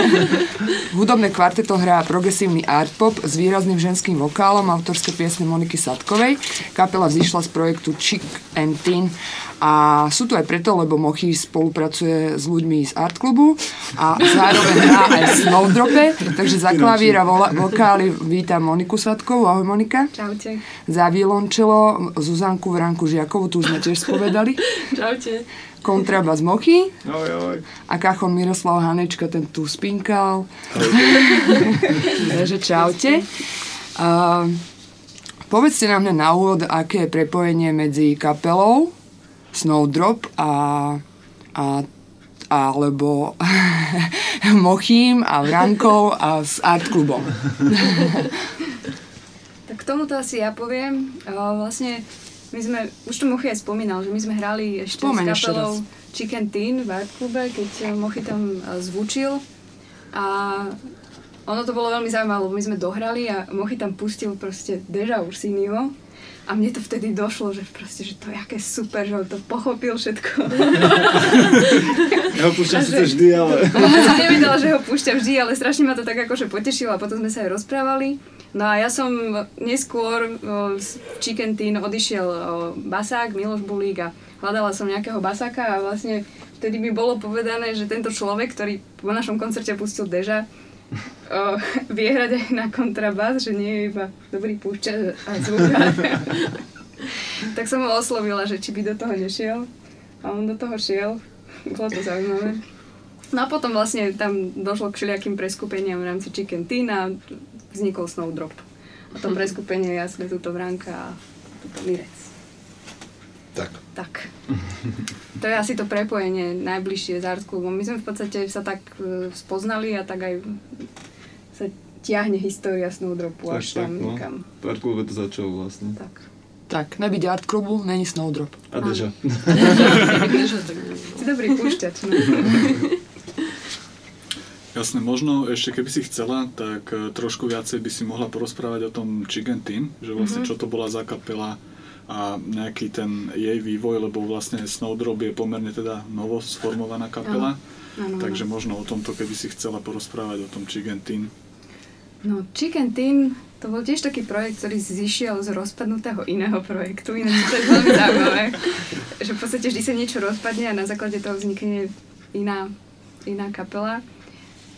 Hudobné kvarteto hrá progresívny art pop s výrazným ženským vokálom, autorské piesne Moniky Sadkovej. Kapela vzýšla z projektu Chick and Teen a sú tu aj preto, lebo Mochy spolupracuje s ľuďmi z art klubu a zároveň hrá aj v Snowdrope, takže za klavír a vola- vokály vítam Moniku Sadkovú. Ahoj Monika. Čaute. Za violončelo Zuzanku Vranku Žiakovú, tu už sme tiež spovedali. Čaute. Kontrabas Mochy Ahoj, ahoj. a kachon Miroslav Hanečka, ten tu spinkal. Takže čaute. A, povedzte nám na úvod, aké je prepojenie medzi kapelou Snowdrop a, a alebo Mochím a Vrankou a s art klubom. Tak k tomuto asi ja poviem. Vlastne my sme, už to Mochy aj spomínal, že my sme hrali ešte Spomeň s kapelou. Chicken Teen v art klube, keď eh, Mochy tam eh, zvučil. A ono to bolo veľmi zaujímavé, lebo my sme dohrali a Mochy tam pustil proste Deja Ursinio. A mne to vtedy došlo, že proste, že to je aké super, že on to pochopil všetko. Ja ho púšťam že- vždy, ale... Ja som nevedela, že ho púšťa vždy, ale strašne ma to tak akože potešilo a potom sme sa aj rozprávali. No a ja som neskôr z Chicken Teen odišiel basák Miloš Bulík a hľadala som nejakého basáka a vlastne vtedy mi bolo povedané, že tento človek, ktorý po našom koncerte pustil Deža, o, vie hrať aj na kontrabás, že nie je iba dobrý púšťač a zvukár. tak som ho oslovila, že či by do toho nešiel. A on do toho šiel. Bolo to zaujímavé. No a potom vlastne tam došlo k všelijakým preskupeniam v rámci Chicken Teen a vznikol Snowdrop. A to preskupenie je jasne túto Vranka a túto Mirec. Tak. Tak. To je asi to prepojenie najbližšie s Art Clubom. My sme v podstate sa tak e, spoznali a tak aj sa tiahne história Snowdropu až tam no. niekam. V Art Clube to začalo vlastne. Tak. Tak, nebyť art klubu, není Snowdrop. A Deža. Si dobrý púšťač, no. Jasné, možno ešte keby si chcela, tak e, trošku viacej by si mohla porozprávať o tom Chicken Team, že vlastne Mhm. čo to bola za kapela a nejaký ten jej vývoj, lebo vlastne Snowdrop je pomerne teda novo sformovaná kapela, Áno, áno. takže možno o tomto, keby si chcela porozprávať o tom Chicken Team. No, Chicken Team, to bol tiež taký projekt, ktorý zišiel z rozpadnutého iného projektu. Ináč to je veľmi zaujímavé, že v podstate vždy sa niečo rozpadne a na základe toho vznikne iná, iná kapela.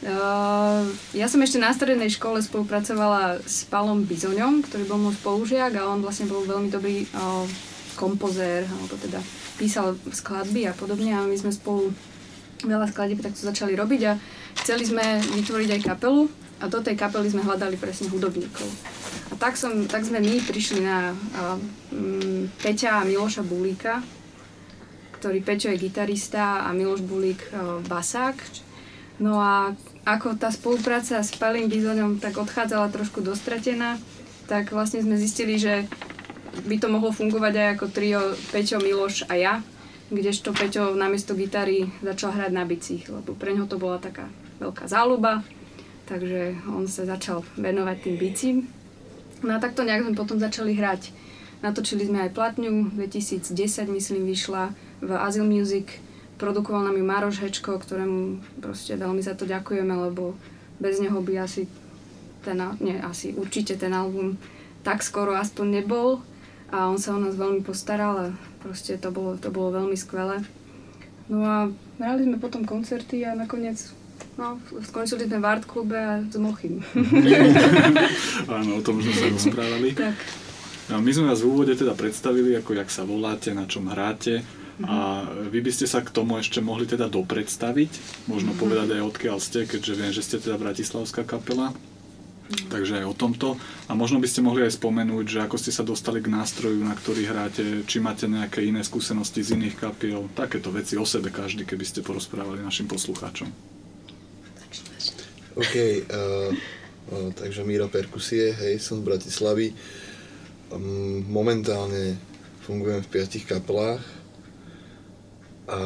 Uh, ja som ešte na strednej škole spolupracovala s Palom Bizoňom, ktorý bol môj spolužiak a on vlastne bol veľmi dobrý uh, kompozér, alebo teda písal skladby a podobne a my sme spolu veľa skladieb takto začali robiť a chceli sme vytvoriť aj kapelu a do tej kapely sme hľadali presne hudobníkov. A tak, som, tak sme my prišli na uh, um, Peťa a Miloša Bulíka, ktorý Peťo je gitarista a Miloš Bulík uh, basák. No a ako tá spolupráca s Palým Bizoňom tak odchádzala trošku dostratená, tak vlastne sme zistili, že by to mohlo fungovať aj ako trio Peťo, Miloš a ja, kdežto Peťo namiesto gitary začal hrať na bicích, lebo pre ňoho to bola taká veľká záľuba, takže on sa začal venovať tým bicím. No a takto nejak sme potom začali hrať. Natočili sme aj platňu, 2010 myslím vyšla v Azyl Music, produkoval nám ju Maroš Hečko, ktorému proste veľmi za to ďakujeme, lebo bez neho by asi ten, nie, asi určite ten album tak skoro aspoň nebol a on sa o nás veľmi postaral a proste to bolo, to bolo veľmi skvelé. No a hrali sme potom koncerty a nakoniec no, skončili sme v Art klube a s Mochym. Áno, o tom sme sa rozprávali. tak. No, my sme vás v úvode teda predstavili, ako jak sa voláte, na čom hráte a vy by ste sa k tomu ešte mohli teda dopredstaviť, možno Mhm. povedať aj odkiaľ ste, keďže viem, že ste teda bratislavská kapela. Takže aj o tomto. A možno by ste mohli aj spomenúť, že ako ste sa dostali k nástroju, na ktorý hráte, či máte nejaké iné skúsenosti z iných kapiel, takéto veci o sebe každý, keby ste porozprávali našim poslucháčom. OK, uh, uh, takže Miro Perkusie, hej, som z Bratislavy. Um, momentálne fungujem v piatich kapelách a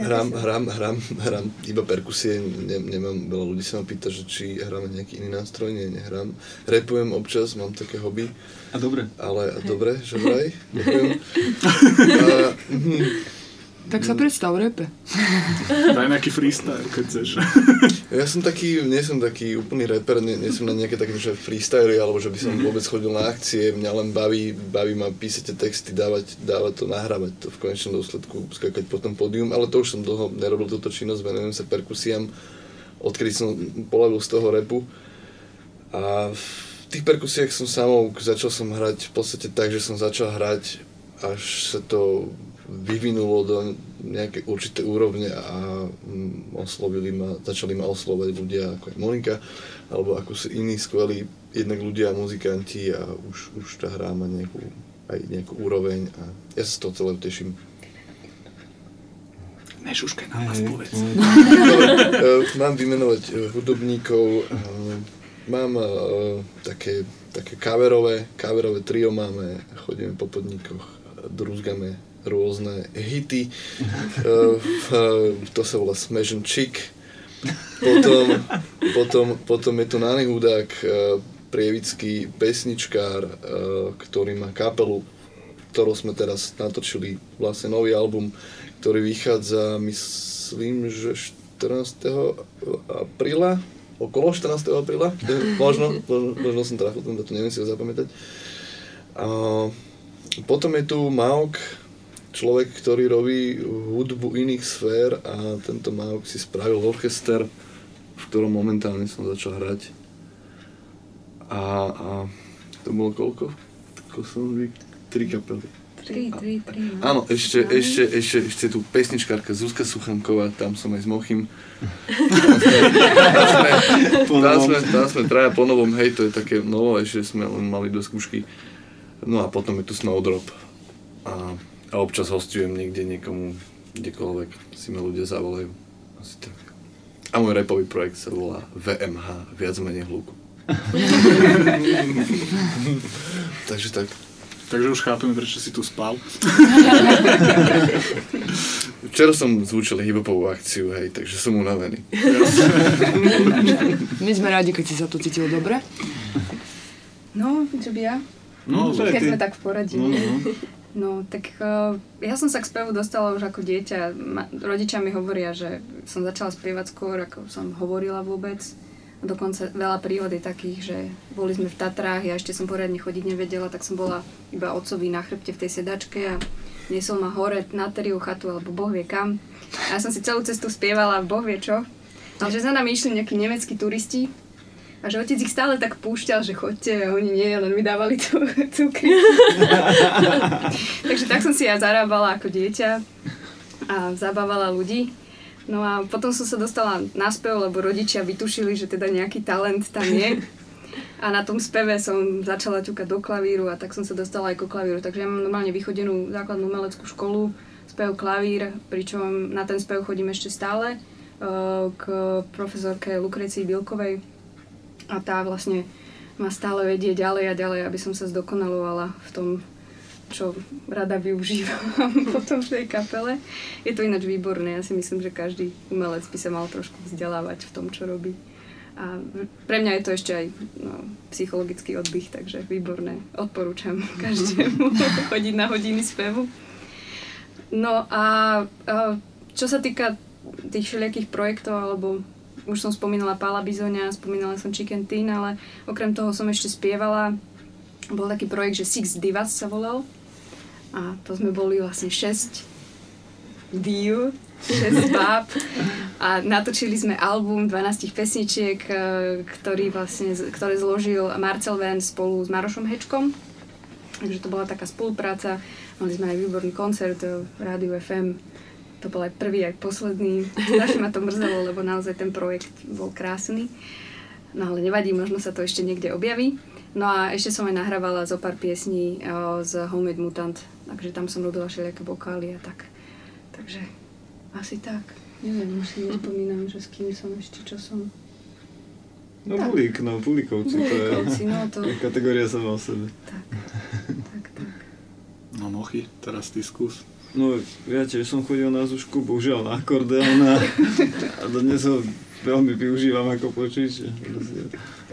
hrám, hrám, hrám, hrám iba perkusie, ne, nemám, veľa ľudí sa ma pýta, že či hráme nejaký iný nástroj, nie, nehrám. Repujem občas, mám také hobby. A dobre. Ale dobre, že vraj, ďakujem. A, hm, Tak sa predstav repe. Daj nejaký freestyle, keď chceš. Ja som taký, nie som taký úplný rapper, nie, nie som na nejaké také že freestyly, alebo že by som vôbec chodil na akcie, mňa len baví, baví ma písať tie texty, dávať, dávať to, nahrávať to v konečnom dôsledku, skakať po tom pódium, ale to už som dlho nerobil túto činnosť, venujem sa perkusiám, odkedy som polavil z toho repu. A v tých perkusiách som samou, začal som hrať v podstate tak, že som začal hrať, až sa to vyvinulo do nejakej určité úrovne a mm, oslovili ma, začali ma oslovať ľudia ako je Monika, alebo ako sú iní skvelí jednak ľudia, muzikanti a už, už tá hra má nejakú, aj nejakú úroveň a ja sa z toho celého teším. Nešuškaj na vás, povedz. Dobre, eh, mám vymenovať eh, hudobníkov, eh, mám také, také coverové, coverové trio máme, chodíme po podnikoch, drúzgame rôzne hity, Eh, eh, to sa volá Smash and Chick, potom, potom, potom je tu Nani Hudák, eh, prievický pesničkár, eh, ktorý má kapelu, ktorou sme teraz natočili vlastne nový album, ktorý vychádza, myslím, že 14. apríla, okolo 14. apríla, možno, možno, možno som trafil ten datum, neviem si ho zapamätať. A potom je tu Mauk, človek, ktorý robí hudbu iných sfér a tento Mauk si spravil orchester, v ktorom momentálne som začal hrať. A, a to bolo koľko? Koľko som vy? Tri kapely. Tri, tri, tri. no. Áno, ešte, ešte, ešte, ešte tu pesničkárka Zuzka Suchanková, tam som aj s Mochym. Tam sme, tam sme, tam sme traja po novom, hej, to je také novo, ešte sme len mali do skúšky. No a potom je tu Snowdrop. A, a občas hostujem niekde niekomu, kdekoľvek si ma ľudia zavolajú. Asi tak. A môj repový projekt sa volá VMH, viac menej hluku. Takže tak. Takže už chápeme, prečo si tu spal. Včera som zvučil hibopovú akciu, hej, takže som unavený. My sme rádi, keď si sa tu cítil dobre. No, čo by ja? No, Keď sme tak v poradí. No, nie? no. No, tak uh, ja som sa k spevu dostala už ako dieťa. Ma, rodičia mi hovoria, že som začala spievať skôr, ako som hovorila vôbec. Dokonca veľa príhod je takých, že boli sme v Tatrách, ja ešte som poriadne chodiť nevedela, tak som bola iba otcovi na chrbte v tej sedačke a niesol ma hore na teriu chatu alebo boh vie kam. A ja som si celú cestu spievala boh vie čo. Ale že za nami išli nejakí nemeckí turisti a že otec ich stále tak púšťal, že chodte a oni nie, len mi dávali tú cukry. Takže tak som si ja zarábala ako dieťa a zabávala ľudí. No a potom som sa dostala na spev, lebo rodičia vytušili, že teda nejaký talent tam je. A na tom speve som začala ťukať do klavíru a tak som sa dostala aj ko klavíru. Takže ja mám normálne vychodenú základnú umeleckú školu, spev klavír, pričom na ten spev chodím ešte stále eh, k profesorke Lukrecii Bilkovej a tá vlastne ma stále vedie ďalej a ďalej, aby som sa zdokonalovala v tom, čo rada využívam potom v tej kapele. Je to ináč výborné, ja si myslím, že každý umelec by sa mal trošku vzdelávať v tom, čo robí. A pre mňa je to ešte aj no, psychologický oddych, takže výborné. Odporúčam každému chodiť na hodiny spevu. No a, a čo sa týka tých všelijakých projektov, alebo už som spomínala Pála Bizoňa, spomínala som Chicken Teen, ale okrem toho som ešte spievala. Bol taký projekt, že Six Divas sa volal. A to sme boli vlastne 6 div, 6 báb. A natočili sme album 12 pesničiek, e, ktorý vlastne, ktoré zložil Marcel Van spolu s Marošom Hečkom. Takže to bola taká spolupráca. Mali sme aj výborný koncert v Rádiu FM. To bol aj prvý, aj posledný. Strašne ma to mrzelo, lebo naozaj ten projekt bol krásny. No ale nevadí, možno sa to ešte niekde objaví. No a ešte som aj nahrávala zo pár piesní o, z Homemade Mutant, takže tam som robila všelijaké vokály a tak. Takže asi tak. Neviem, už si nespomínam, že s kým som ešte, čo som... No Tak. bulík, no bulíkovci, to je Bulíkovci, no to- kategória sama o sebe. No mochy, teraz ty skús. No, ja tiež som chodil na Zušku, bohužiaľ na akordeón a, dnes ho veľmi využívam ako počíč.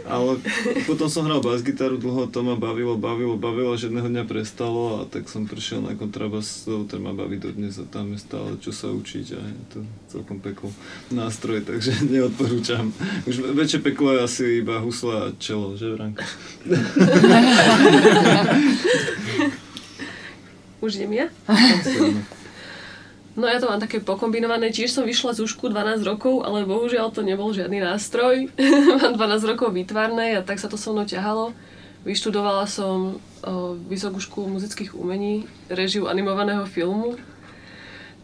Ale potom som hral bas-gitaru dlho, to ma bavilo, bavilo, bavilo, že jedného dňa prestalo a tak som prišiel na kontrabas, ktorý ma baví dodnes a tam je stále čo sa učiť a je to celkom peklo nástroj, takže neodporúčam. Už väčšie peklo je asi iba husle a čelo, že Vranka? Už idem ja? No ja to mám také pokombinované, tiež som vyšla z ušku 12 rokov, ale bohužiaľ to nebol žiadny nástroj. mám 12 rokov výtvarnej a tak sa to so mnou ťahalo. Vyštudovala som Vysokú školu muzických umení, režiu animovaného filmu.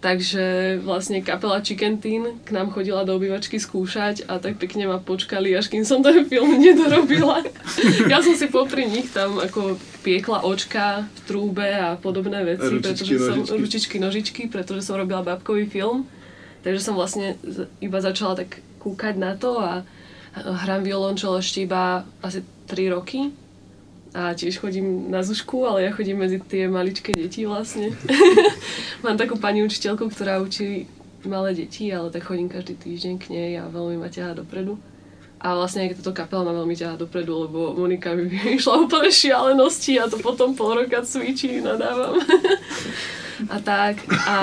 Takže vlastne kapela Chicken Teen k nám chodila do obývačky skúšať a tak pekne ma počkali, až kým som ten film nedorobila. ja som si popri nich tam ako piekla očka v trúbe a podobné veci, Ručičky, pretože som, nožičky. ručičky, nožičky, pretože som robila babkový film. Takže som vlastne iba začala tak kúkať na to a hrám violončelo ešte iba asi 3 roky. A tiež chodím na zušku, ale ja chodím medzi tie maličké deti vlastne. Mám takú pani učiteľku, ktorá učí malé deti, ale tak chodím každý týždeň k nej a veľmi ma ťahá dopredu. A vlastne aj táto kapela ma veľmi ťahá dopredu, lebo Monika mi vyšla úplne šialenosti a to potom pol roka cvičí, nadávam. a tak. A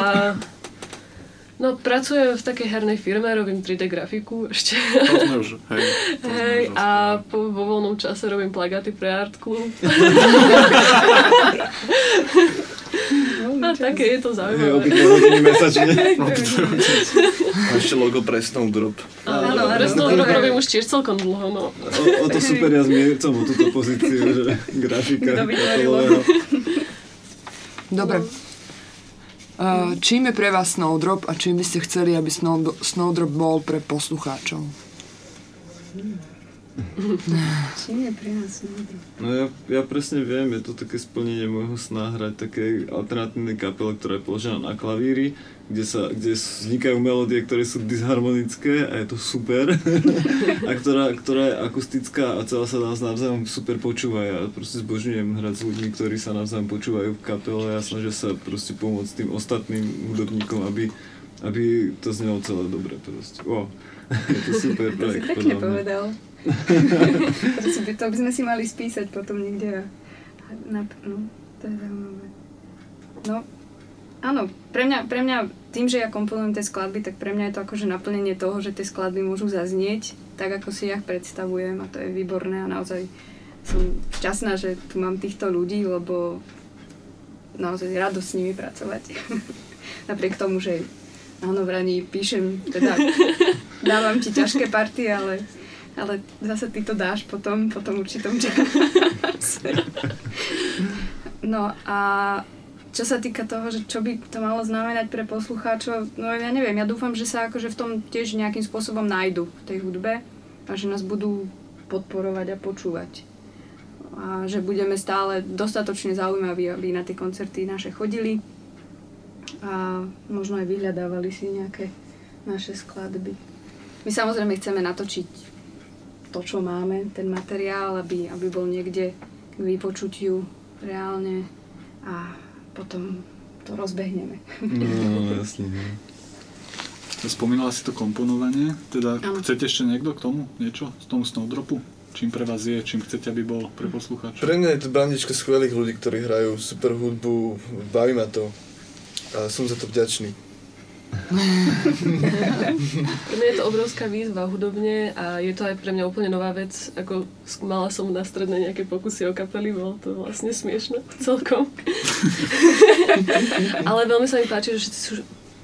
No, pracujem v takej hernej firme, robím 3D grafiku ešte. To sme už, hej. to Hej, už a po, vo voľnom čase robím plagáty pre Art Club. také je to zaujímavé. Je obidve hodiny mesačne. A ešte logo pre Snowdrop. Áno, a Resno robím už tiež celkom dlho, no. O, o to super ja s Miercom o túto pozíciu, že grafika Kto. Dobre. Uh, čím je pre vás Snowdrop a čím by ste chceli, aby Snow, Snowdrop bol pre poslucháčov? Čím je pre nás? No ja, ja presne viem, je to také splnenie môjho sna hrať také alternatívne kapele, ktorá je položená na klavíri, kde, sa, kde vznikajú melódie, ktoré sú disharmonické a je to super. a ktorá, ktorá je akustická a celá sa nás navzájom super počúva. Ja proste zbožňujem hrať s ľuďmi, ktorí sa navzájom počúvajú v kapele a snažia sa proste pomôcť tým ostatným hudobníkom, aby, aby to znelo celé dobre proste. Wow. je to super To si projekt, pekne povedal. to, by sme si mali spísať potom niekde. Na, no, to je zaujímavé. No, áno, pre mňa, pre mňa, tým, že ja komponujem tie skladby, tak pre mňa je to akože naplnenie toho, že tie skladby môžu zaznieť tak, ako si ja ich predstavujem a to je výborné a naozaj som šťastná, že tu mám týchto ľudí, lebo naozaj radosť s nimi pracovať. Napriek tomu, že áno, v raní píšem, teda dávam ti ťažké party, ale, ale zase ty to dáš potom, po tom určitom čase. No a čo sa týka toho, že čo by to malo znamenať pre poslucháčov, no ja neviem, ja dúfam, že sa akože v tom tiež nejakým spôsobom nájdu v tej hudbe a že nás budú podporovať a počúvať. A že budeme stále dostatočne zaujímaví, aby na tie koncerty naše chodili a možno aj vyhľadávali si nejaké naše skladby. My samozrejme chceme natočiť to, čo máme, ten materiál, aby, aby bol niekde k vypočutiu reálne a potom to rozbehneme. No, jasne. No. Spomínala si to komponovanie, teda Áno. chcete ešte niekto k tomu niečo, z tomu Snowdropu? Čím pre vás je, čím chcete, aby bol pre poslucháčov? Pre mňa je to bandička skvelých ľudí, ktorí hrajú super hudbu, baví ma to. A som za to vďačný. Pre mňa je to obrovská výzva hudobne a je to aj pre mňa úplne nová vec. Ako mala som na stredné nejaké pokusy o kapely, bolo to vlastne smiešne celkom. Ale veľmi sa mi páči, že všetci sú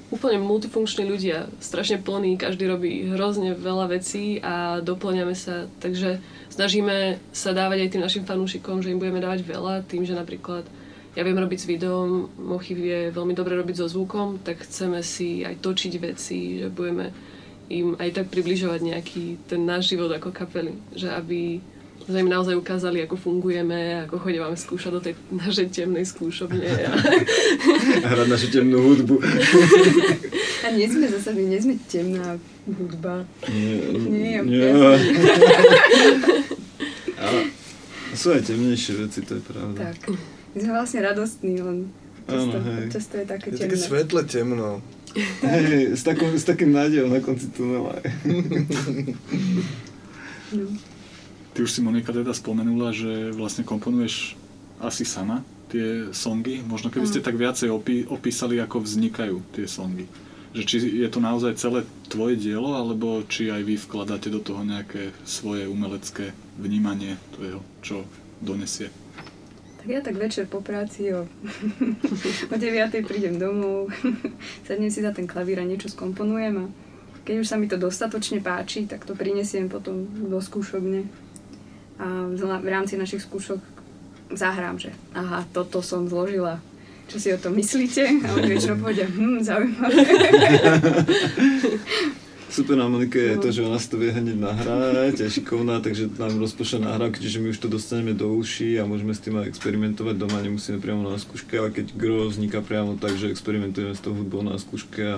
úplne multifunkční ľudia, strašne plní, každý robí hrozne veľa vecí a doplňame sa, takže snažíme sa dávať aj tým našim fanúšikom, že im budeme dávať veľa, tým, že napríklad ja viem robiť s videom, Mochy vie veľmi dobre robiť so zvukom, tak chceme si aj točiť veci, že budeme im aj tak približovať nejaký ten náš život ako kapely, že aby sme im naozaj ukázali, ako fungujeme, ako chodívame skúšať do tej našej temnej skúšobne. A... Hrať našu temnú hudbu. A nie sme zase, my nie sme temná hudba. Nie, nie. jasne. Ale sú aj temnejšie veci, to je pravda. Tak. My sme vlastne radostní, len často, je také Je temné. také svetle temno. Hej, s, takou, s takým nádejom na konci tunela. No. Ty už si Monika teda spomenula, že vlastne komponuješ asi sama tie songy. Možno keby ste Áno. tak viacej opí- opísali, ako vznikajú tie songy. Že či je to naozaj celé tvoje dielo, alebo či aj vy vkladáte do toho nejaké svoje umelecké vnímanie toho, čo donesie. Ja tak večer po práci o, o 9. prídem domov, sadnem si za ten klavír a niečo skomponujem a keď už sa mi to dostatočne páči, tak to prinesiem potom do skúšobne a v rámci našich skúšok zahrám, že aha, toto som zložila. Čo si o tom myslíte? A oni väčšinou povedia, hm, zaujímavé. Super na Monike je to, že ona si to vie hneď nahrať, je šikovná, takže nám rozpošle nahrávky, čiže my už to dostaneme do uší a môžeme s tým aj experimentovať doma, nemusíme priamo na skúške, ale keď gro vzniká priamo tak, že experimentujeme s tou hudbou na skúške a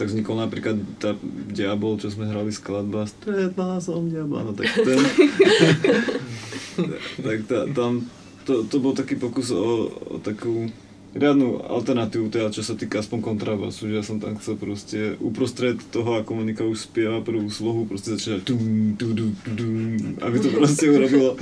tak vznikol napríklad tá Diabol, čo sme hrali skladba Stretla som Diabla, no tak ten tak tá, tam to, to bol taký pokus o, o takú riadnu alternatívu, teda čo sa týka aspoň kontrabasu, že ja som tam chcel proste uprostred toho, ako Monika už spieva prvú slohu, proste začať tum, tu, tu, tu, tu, aby to proste urobilo.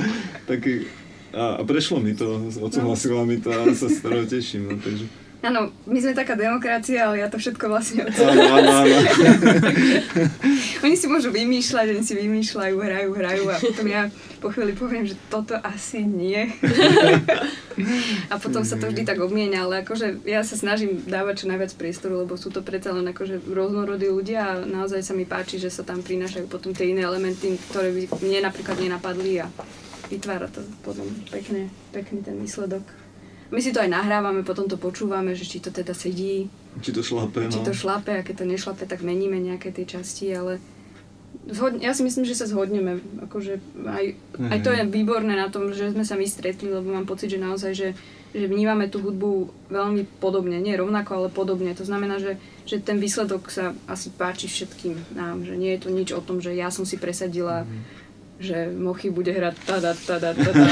Taký... A, a prešlo mi to, odsúhlasila mi to a sa z toho teším, no, takže... Áno, my sme taká demokracia, ale ja to všetko vlastne Áno, áno, áno. Oni si môžu vymýšľať, oni si vymýšľajú, hrajú, hrajú a potom ja po chvíli poviem, že toto asi nie. a potom sa to vždy tak obmienia, ale akože ja sa snažím dávať čo najviac priestoru, lebo sú to predsa len akože rôznorodí ľudia a naozaj sa mi páči, že sa tam prinášajú potom tie iné elementy, ktoré by mne napríklad nenapadli a vytvára to potom pekne, pekný ten výsledok. My si to aj nahrávame, potom to počúvame, že či to teda sedí, Či to šlape, no. či to šlape a keď to nešlape, tak meníme nejaké tie časti, ale zhod, ja si myslím, že sa zhodneme. Akože aj, aj to je výborné na tom, že sme sa my stretli, lebo mám pocit, že naozaj, že, že vnímame tú hudbu veľmi podobne. Nie rovnako, ale podobne. To znamená, že, že ten výsledok sa asi páči všetkým nám. Že nie je to nič o tom, že ja som si presadila že Mochy bude hrať tada, tada, tada.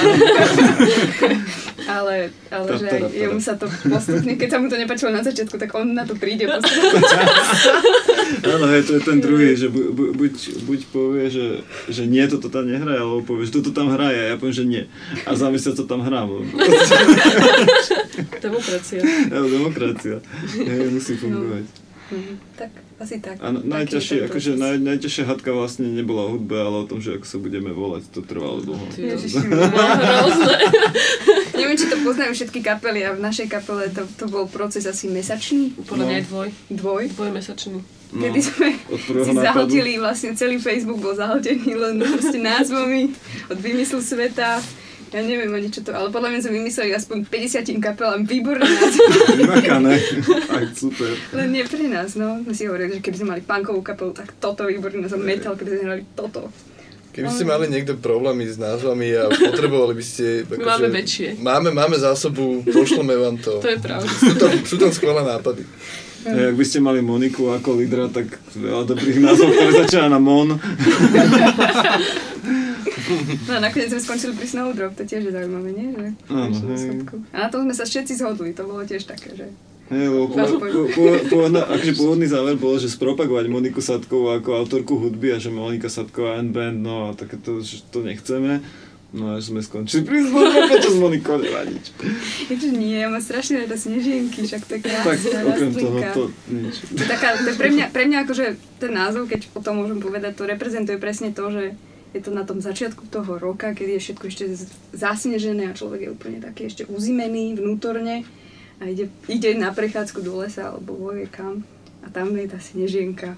ale, ale že aj jemu sa to postupne, keď sa mu to nepačilo na začiatku, tak on na to príde postupne. Áno, hej, to je ten druhý, že bu, bu, buď, buď povie, že, že nie, toto tam nehraje, alebo povie, že toto tam hraje, a ja poviem, že nie. A za mesiac to tam hrám. Demokracia. Ja, demokracia. Hej, musí fungovať. Mhm, tak asi tak. A najťažšie, akože naj, najťažšia hadka vlastne nebola o hudbe, ale o tom, že ako sa budeme volať, to trvalo dlho. Ježiši. Neviem, či to poznajú všetky kapely a v našej kapele to, to bol proces asi mesačný. Podľa mňa aj dvoj. Dvoj? Dvojmesačný. No, Kedy sme si nápadu. zahltili, vlastne celý Facebook bol zahltený len proste názvami od vymyslu sveta. Ja neviem ani čo to, ale podľa mňa sme vymysleli aspoň 50 kapelám výborné názvy. Vymakané. Fakt super. Len nie pre nás, no. My si hovorili, že keby sme mali punkovú kapelu, tak toto výborné názov, metal, keby sme hrali toto. Keby ste mali niekto problémy s názvami a potrebovali by ste... My máme väčšie. Máme, máme zásobu, pošleme vám to. To je pravda. Sú tam, sú tam skvelé nápady. Ja, ak by ste mali Moniku ako lídra, tak veľa dobrých názvov, ktoré začína na Mon. No a nakoniec sme skončili pri Snowdrop, to tiež je zaujímavé, nie? Že schodku. A na tom sme sa všetci zhodli, to bolo tiež také, že... Lebo pôvodná- akože pôvodný záver bol, že spropagovať Moniku Sadkovú ako autorku hudby a že Monika Sadková and band, no a takéto, že to nechceme. No a sme skončili pri zborbe, čo s Monikou nemá nič. Je nie, ja mám strašne rada snežienky, však to je Tak krásna okrem toho to nič. To taká, to pre, mňa, pre mňa akože ten názov, keď o tom môžem povedať, to reprezentuje presne to, že je to na tom začiatku toho roka, kedy je všetko ešte zasnežené a človek je úplne taký ešte uzimený vnútorne a ide, ide na prechádzku do lesa alebo voje kam a tam je tá snežienka.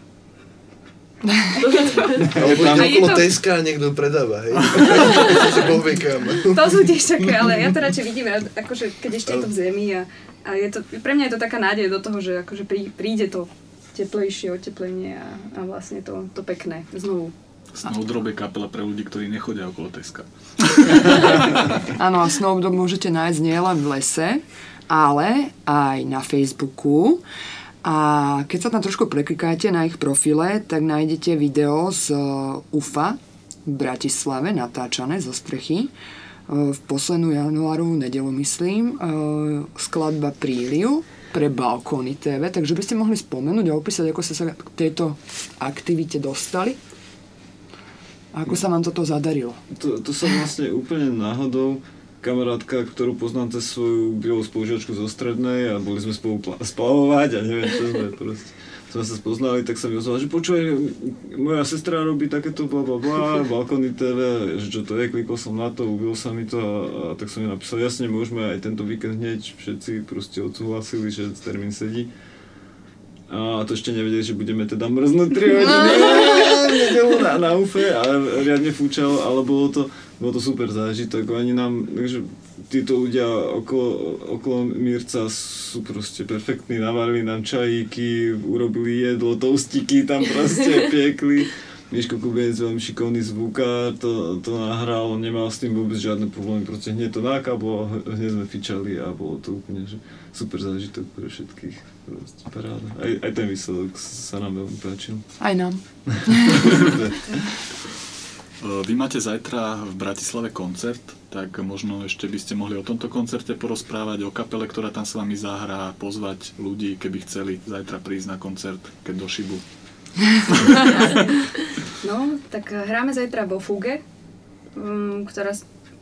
Alebo A ide je okolo to- Teska a niekto predáva, hej. To sú tiež také, ale ja to radšej vidím, akože keď ešte je to v zemi a, a je to, pre mňa je to taká nádej do toho, že akože prí, príde to teplejšie oteplenie a, a vlastne to, to pekné znovu. Snowdrop je kapela pre ľudí, ktorí nechodia okolo Teska. Áno, a Snowdog môžete nájsť nielen v lese, ale aj na Facebooku. A keď sa tam trošku preklikáte na ich profile, tak nájdete video z uh, UFA v Bratislave, natáčané zo strechy. Uh, v poslednú januárovú nedelu, myslím, uh, skladba Príliu pre Balkóny TV, takže by ste mohli spomenúť a opísať, ako ste sa k tejto aktivite dostali. A ako sa vám toto zadarilo? To, to sa vlastne úplne náhodou kamarátka, ktorú poznám cez svoju bývalú spolužiačku zo strednej a boli sme spolu pla- splavovať a neviem čo sme proste sme sa spoznali, tak sa mi ozvala, že počúvaj, moja sestra robí takéto bla bla bla, balkóny TV, že čo to je, klikol som na to, ubil sa mi to a, a tak som mi napísal, jasne, môžeme aj tento víkend hneď, všetci proste odsúhlasili, že termín sedí. A to ešte nevedeli, že budeme teda mrznúť 3 hodiny nedelu na, na ufe a riadne fúčalo, ale bolo to, bolo to super zážitok. Oni nám, takže títo ľudia okolo, okolo Mirca sú proste perfektní, navarili nám čajíky, urobili jedlo, toustiky tam proste piekli. Miško Kubiec, veľmi šikovný zvukár, to, to nahral, nemal s tým vôbec žiadne problémy, proste hneď to nákablo, hneď sme fičali a bolo to úplne že super zážitok pre všetkých, proste paráda. Aj, aj ten výsledok sa nám veľmi páčil. Aj nám. Vy máte zajtra v Bratislave koncert, tak možno ešte by ste mohli o tomto koncerte porozprávať, o kapele, ktorá tam s vami zahrá, pozvať ľudí, keby chceli zajtra prísť na koncert, keď do Šibu. No, tak hráme zajtra vo Fuge, um, ktorá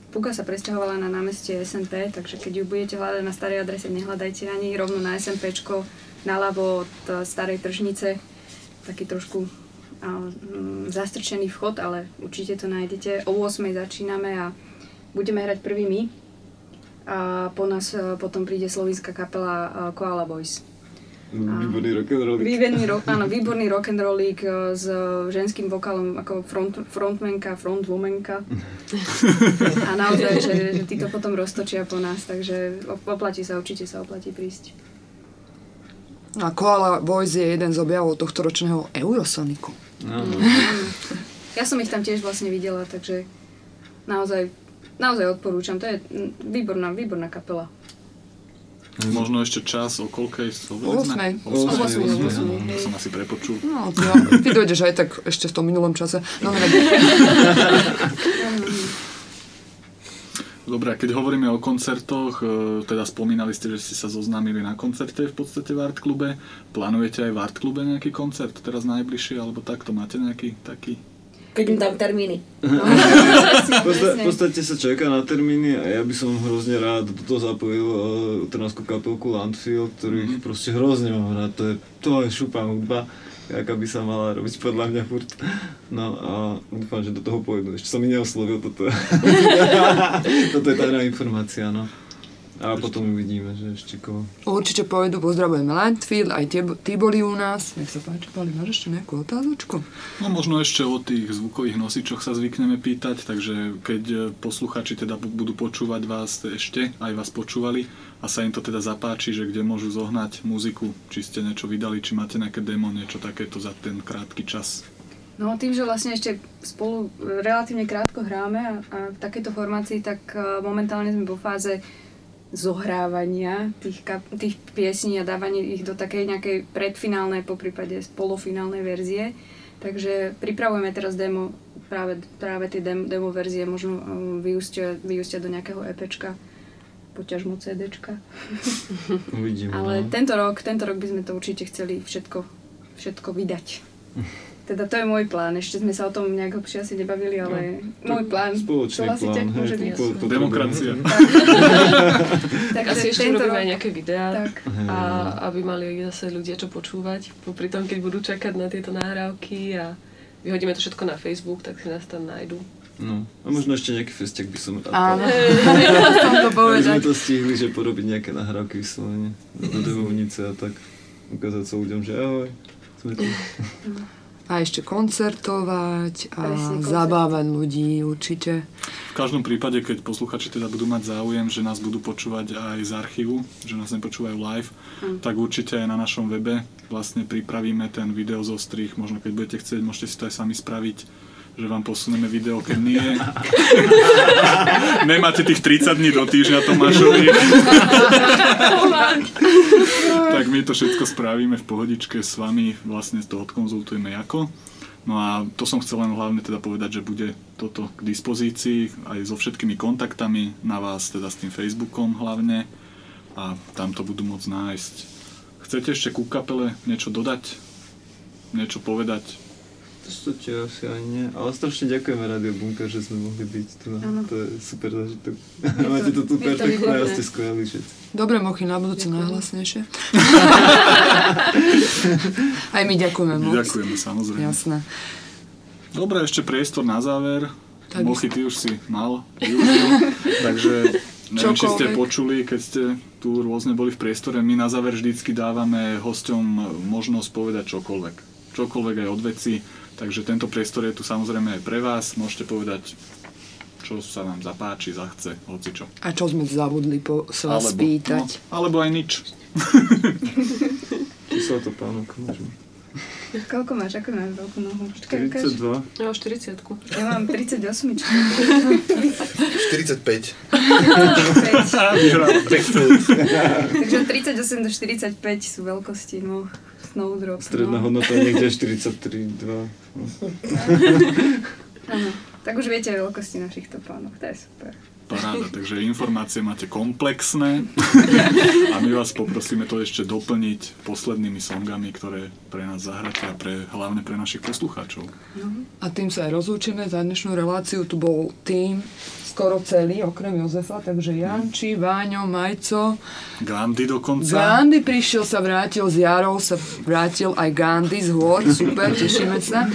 Fuga sa presťahovala na námestie SMP, takže keď ju budete hľadať na starej adrese, nehľadajte ani rovno na SMPčko, naľavo od eh, starej tržnice, taký trošku mm, zastrčený vchod, ale určite to nájdete. O 8 začíname a budeme hrať prvý my. A po nás eh, potom príde slovinská kapela eh, Koala Boys. Výborný rock'n'roll. Výborný, ro- áno, výborný rock'n'rollík eh, s ženským vokalom ako front, frontmenka, frontwomanka. A naozaj, že, že tí to potom roztočia po nás, takže op- oplatí sa, určite sa oplatí prísť. A Koala Boys je jeden z objavov tohto ročného Eurosoniku. Ja som ich tam tiež vlastne videla, takže naozaj, naozaj odporúčam. To je mm, výborná, výborná kapela. Možno ešte čas, o koľkej sú? O osmej. O osmej, O osmej, o o osmej, osmej, no, hej. to som asi prepočul. No, ja, ty dojdeš aj tak ešte v tom minulom čase. No, ne, Dobre, a keď hovoríme o koncertoch, e, teda spomínali ste, že ste sa zoznámili na koncerte v podstate v Art klube. Plánujete aj v Art klube nejaký koncert teraz najbližšie, alebo takto? Máte nejaký taký? Keď im dám termíny. V podstate, v podstate sa čaká na termíny a ja by som hrozne rád do toho zapojil uh, trnavskú kapelku Landfield, ktorých proste hrozne mám rád, to je, to je šupá hudba, aká by sa mala robiť podľa mňa furt. No a dúfam, že do toho pôjdu. Ešte som mi neoslovil toto. toto je tajná informácia, no. A potom uvidíme, že ešte koho. Určite pôjdu, pozdravujeme Landfield, aj tie, tí boli u nás. Nech sa páči, Pali, máš ešte nejakú otázočku? No možno ešte o tých zvukových nosičoch sa zvykneme pýtať, takže keď e, posluchači teda bu- budú počúvať vás ešte, aj vás počúvali a sa im to teda zapáči, že kde môžu zohnať muziku, či ste niečo vydali, či máte nejaké demo, niečo takéto za ten krátky čas. No tým, že vlastne ešte spolu relatívne krátko hráme a, a v takejto formácii, tak eh, momentálne sme vo fáze zohrávania tých, kap- tých piesní a dávania ich do takej nejakej predfinálnej, po prípade polofinálnej verzie. Takže pripravujeme teraz demo, práve, práve tie dem, demo verzie možno um, vyústia, vyústia do nejakého EPčka, poťažmo CDčka. Uvidíme. Ale no. tento rok, tento rok by sme to určite chceli všetko, všetko vydať. Teda to je môj plán. Ešte sme sa o tom nejak hlbšie asi nebavili, ale No, môj plán. spoločný Súhlasíte? plán, hej, Môže to byť. po- po- Demokracia. Tak Asi ešte tento urobíme rok- aj nejaké videá, Tak. a aby mali zase ľudia čo počúvať. Popri tom, keď budú čakať na tieto nahrávky a vyhodíme to všetko na Facebook, tak si nás tam nájdú. No, a možno ešte nejaký festiak by som rád. Áno, som to sme to stihli, že porobiť nejaké nahrávky vyslovene do demovnice a tak ukázať sa ľuďom, že ahoj, sme tu. A ešte koncertovať a Presne, koncert. zabávať ľudí určite. V každom prípade, keď posluchači teda budú mať záujem, že nás budú počúvať aj z archívu, že nás nepočúvajú live, Mm. tak určite aj na našom webe vlastne pripravíme ten video zostrih. Možno keď budete chcieť, môžete si to aj sami spraviť, že vám posuneme video, keď nie. Nemáte tých 30 dní do týždňa, Tomášovi. tak my to všetko spravíme v pohodičke s vami, vlastne to odkonzultujeme ako. No a to som chcel len hlavne teda povedať, že bude toto k dispozícii aj so všetkými kontaktami na vás, teda s tým Facebookom hlavne a tam to budú môcť nájsť. Chcete ešte ku kapele niečo dodať? Niečo povedať? Podstate asi ani nie, ale strašne ďakujeme Radio Bunker, že sme mohli byť tu. Áno. To je super zážitok. Máte to tu je to perfektné a ste skvelí všetci. Dobre, mochy, na budúce najhlasnejšie. Aj my ďakujeme moc. Ďakujeme, samozrejme. Jasné. Dobre, ešte priestor na záver. Tak Mochy, ty už si mal, využil. Takže neviem, či ste Čokoľvek. počuli, keď ste tu rôzne boli v priestore. My na záver vždycky dávame hosťom možnosť povedať čokoľvek. Čokoľvek aj od veci. Takže tento priestor je tu samozrejme aj pre vás. Môžete povedať, čo sa vám zapáči, zachce, hoci čo. A čo sme zabudli po, sa vás spýtať? no, alebo aj nič. Číslo to pánok, môžeme. Koľko máš? Ako máš veľkú nohu? Počkaj, ukáž. 42. Ja mám 40 Ja mám 38. 45. Takže od 38 do 45 sú veľkosti nôh. Snowdrop. Stredná no. hodnota je niekde 43, 2. Áno. Tak už viete veľkosti našich topánok. To je super. Paráda, takže informácie máte komplexné a my vás poprosíme to ešte doplniť poslednými songami, ktoré pre nás zahráte a pre, hlavne pre našich poslucháčov. A tým sa aj rozlúčime za dnešnú reláciu. Tu bol tým skoro celý, okrem Jozefa, takže Janči, Váňo, Majco. Gandhi dokonca. Gandhi prišiel, sa vrátil z Jarov, sa vrátil aj Gandhi z hôr, super, tešíme sa.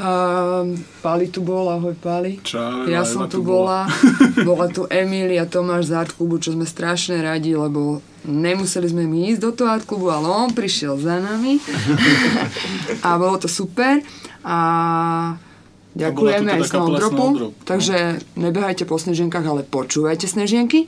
Um, Pali tu bol, ahoj Pali. Čau, Ja Eva som tu tu bola. bola tu Emília, Tomáš z Art klubu, čo sme strašne radi, lebo nemuseli sme my ísť do toho Art klubu, ale on prišiel za nami. a bolo to super. A ďakujeme aj Snowdropu. Snowdrop, no. Takže nebehajte po snežienkach, ale počúvajte snežienky.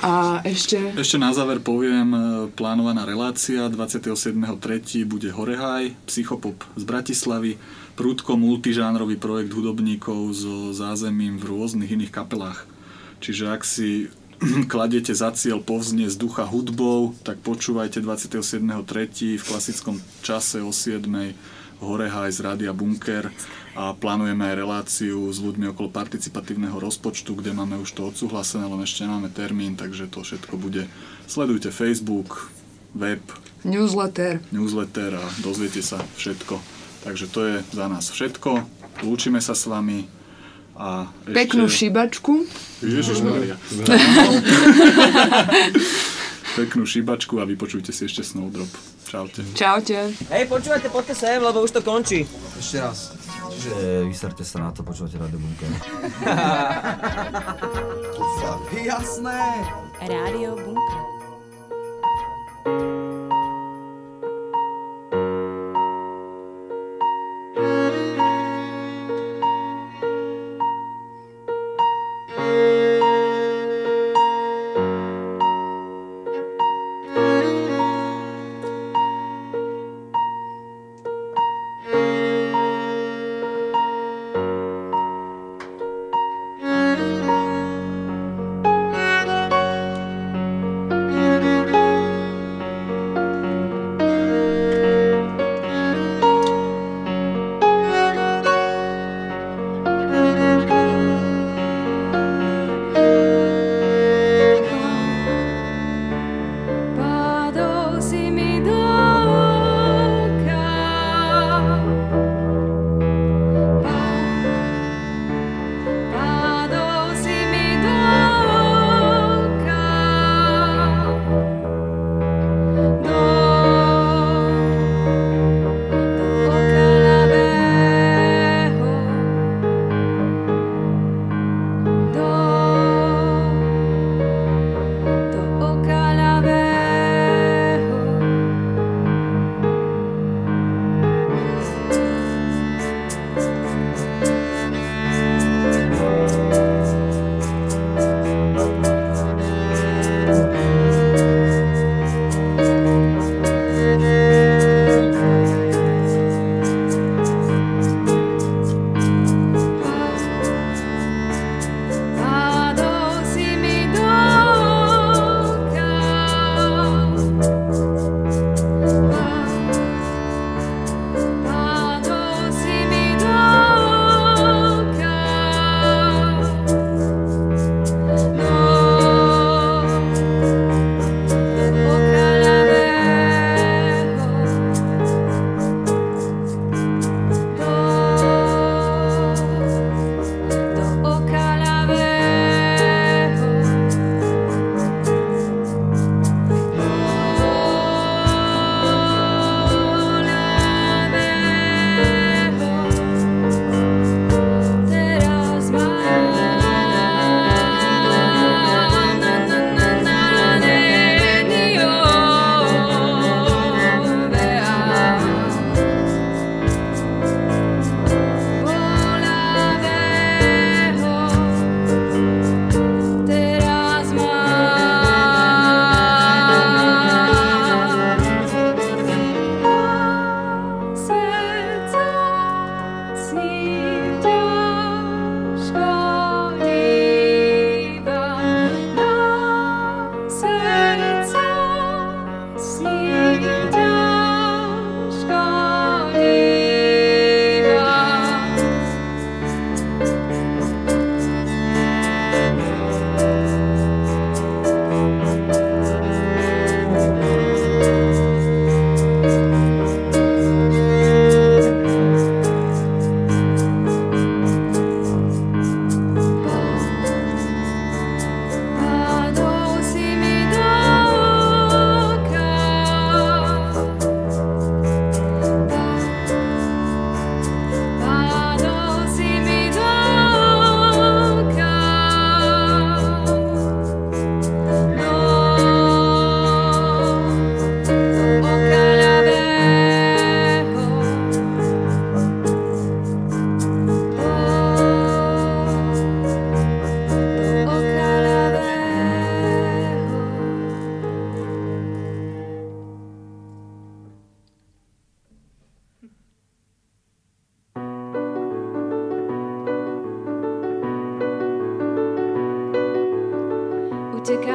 A ešte... Ešte na záver poviem, e, plánovaná relácia 27.3. bude Horehaj, psychopop z Bratislavy, prúdko multižánrový projekt hudobníkov so zázemím v rôznych iných kapelách. Čiže ak si kladete za cieľ povzniesť ducha hudbou, tak počúvajte 27.3. v klasickom čase o 7. Horehaj z Rádia Bunker a plánujeme aj reláciu s ľuďmi okolo participatívneho rozpočtu, kde máme už to odsúhlasené, len ešte nemáme termín, takže to všetko bude. Sledujte Facebook, web, Newsletter. newsletter a dozviete sa všetko. Takže to je za nás všetko. Lúčime sa s vami a ešte... Peknú šibačku. Ježišmaria. Peknú šibačku a vypočujte si ešte Snowdrop. Čaute. Čaute. Hej, počúvajte, poďte sem, lebo už to končí. Ešte raz. Čiže vyserte sa na to, počúvate Radio Bunker. Jasné. Rádio Bunker.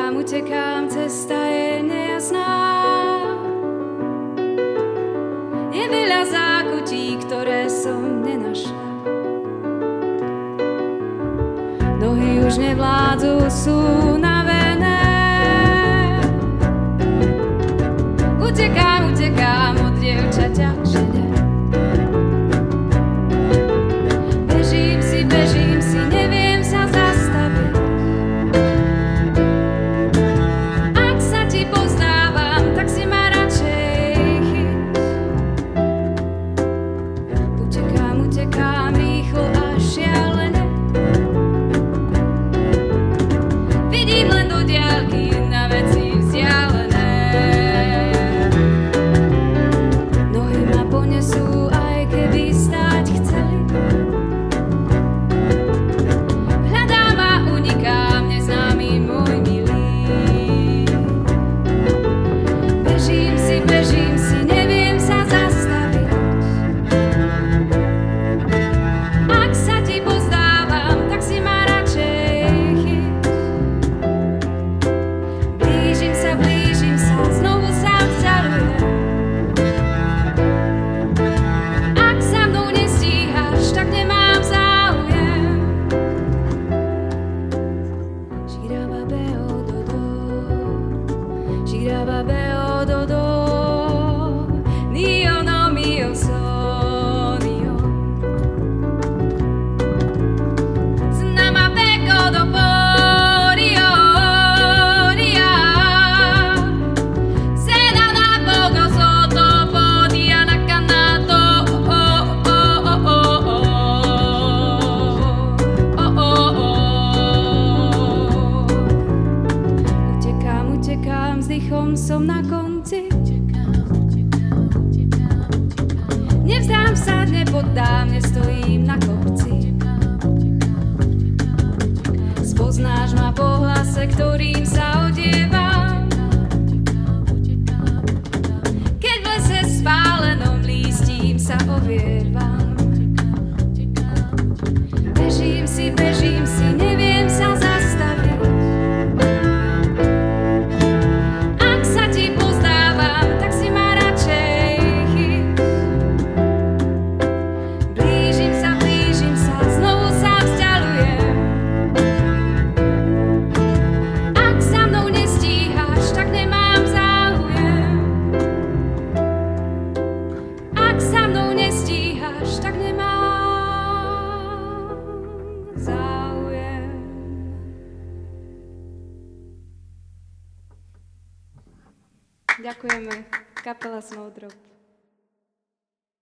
utekám, utekám, cesta je nejasná. Je veľa zákutí, ktoré som nenašla. Nohy už nevládzu, sú navené. Utekám, utekám od dievčaťa, že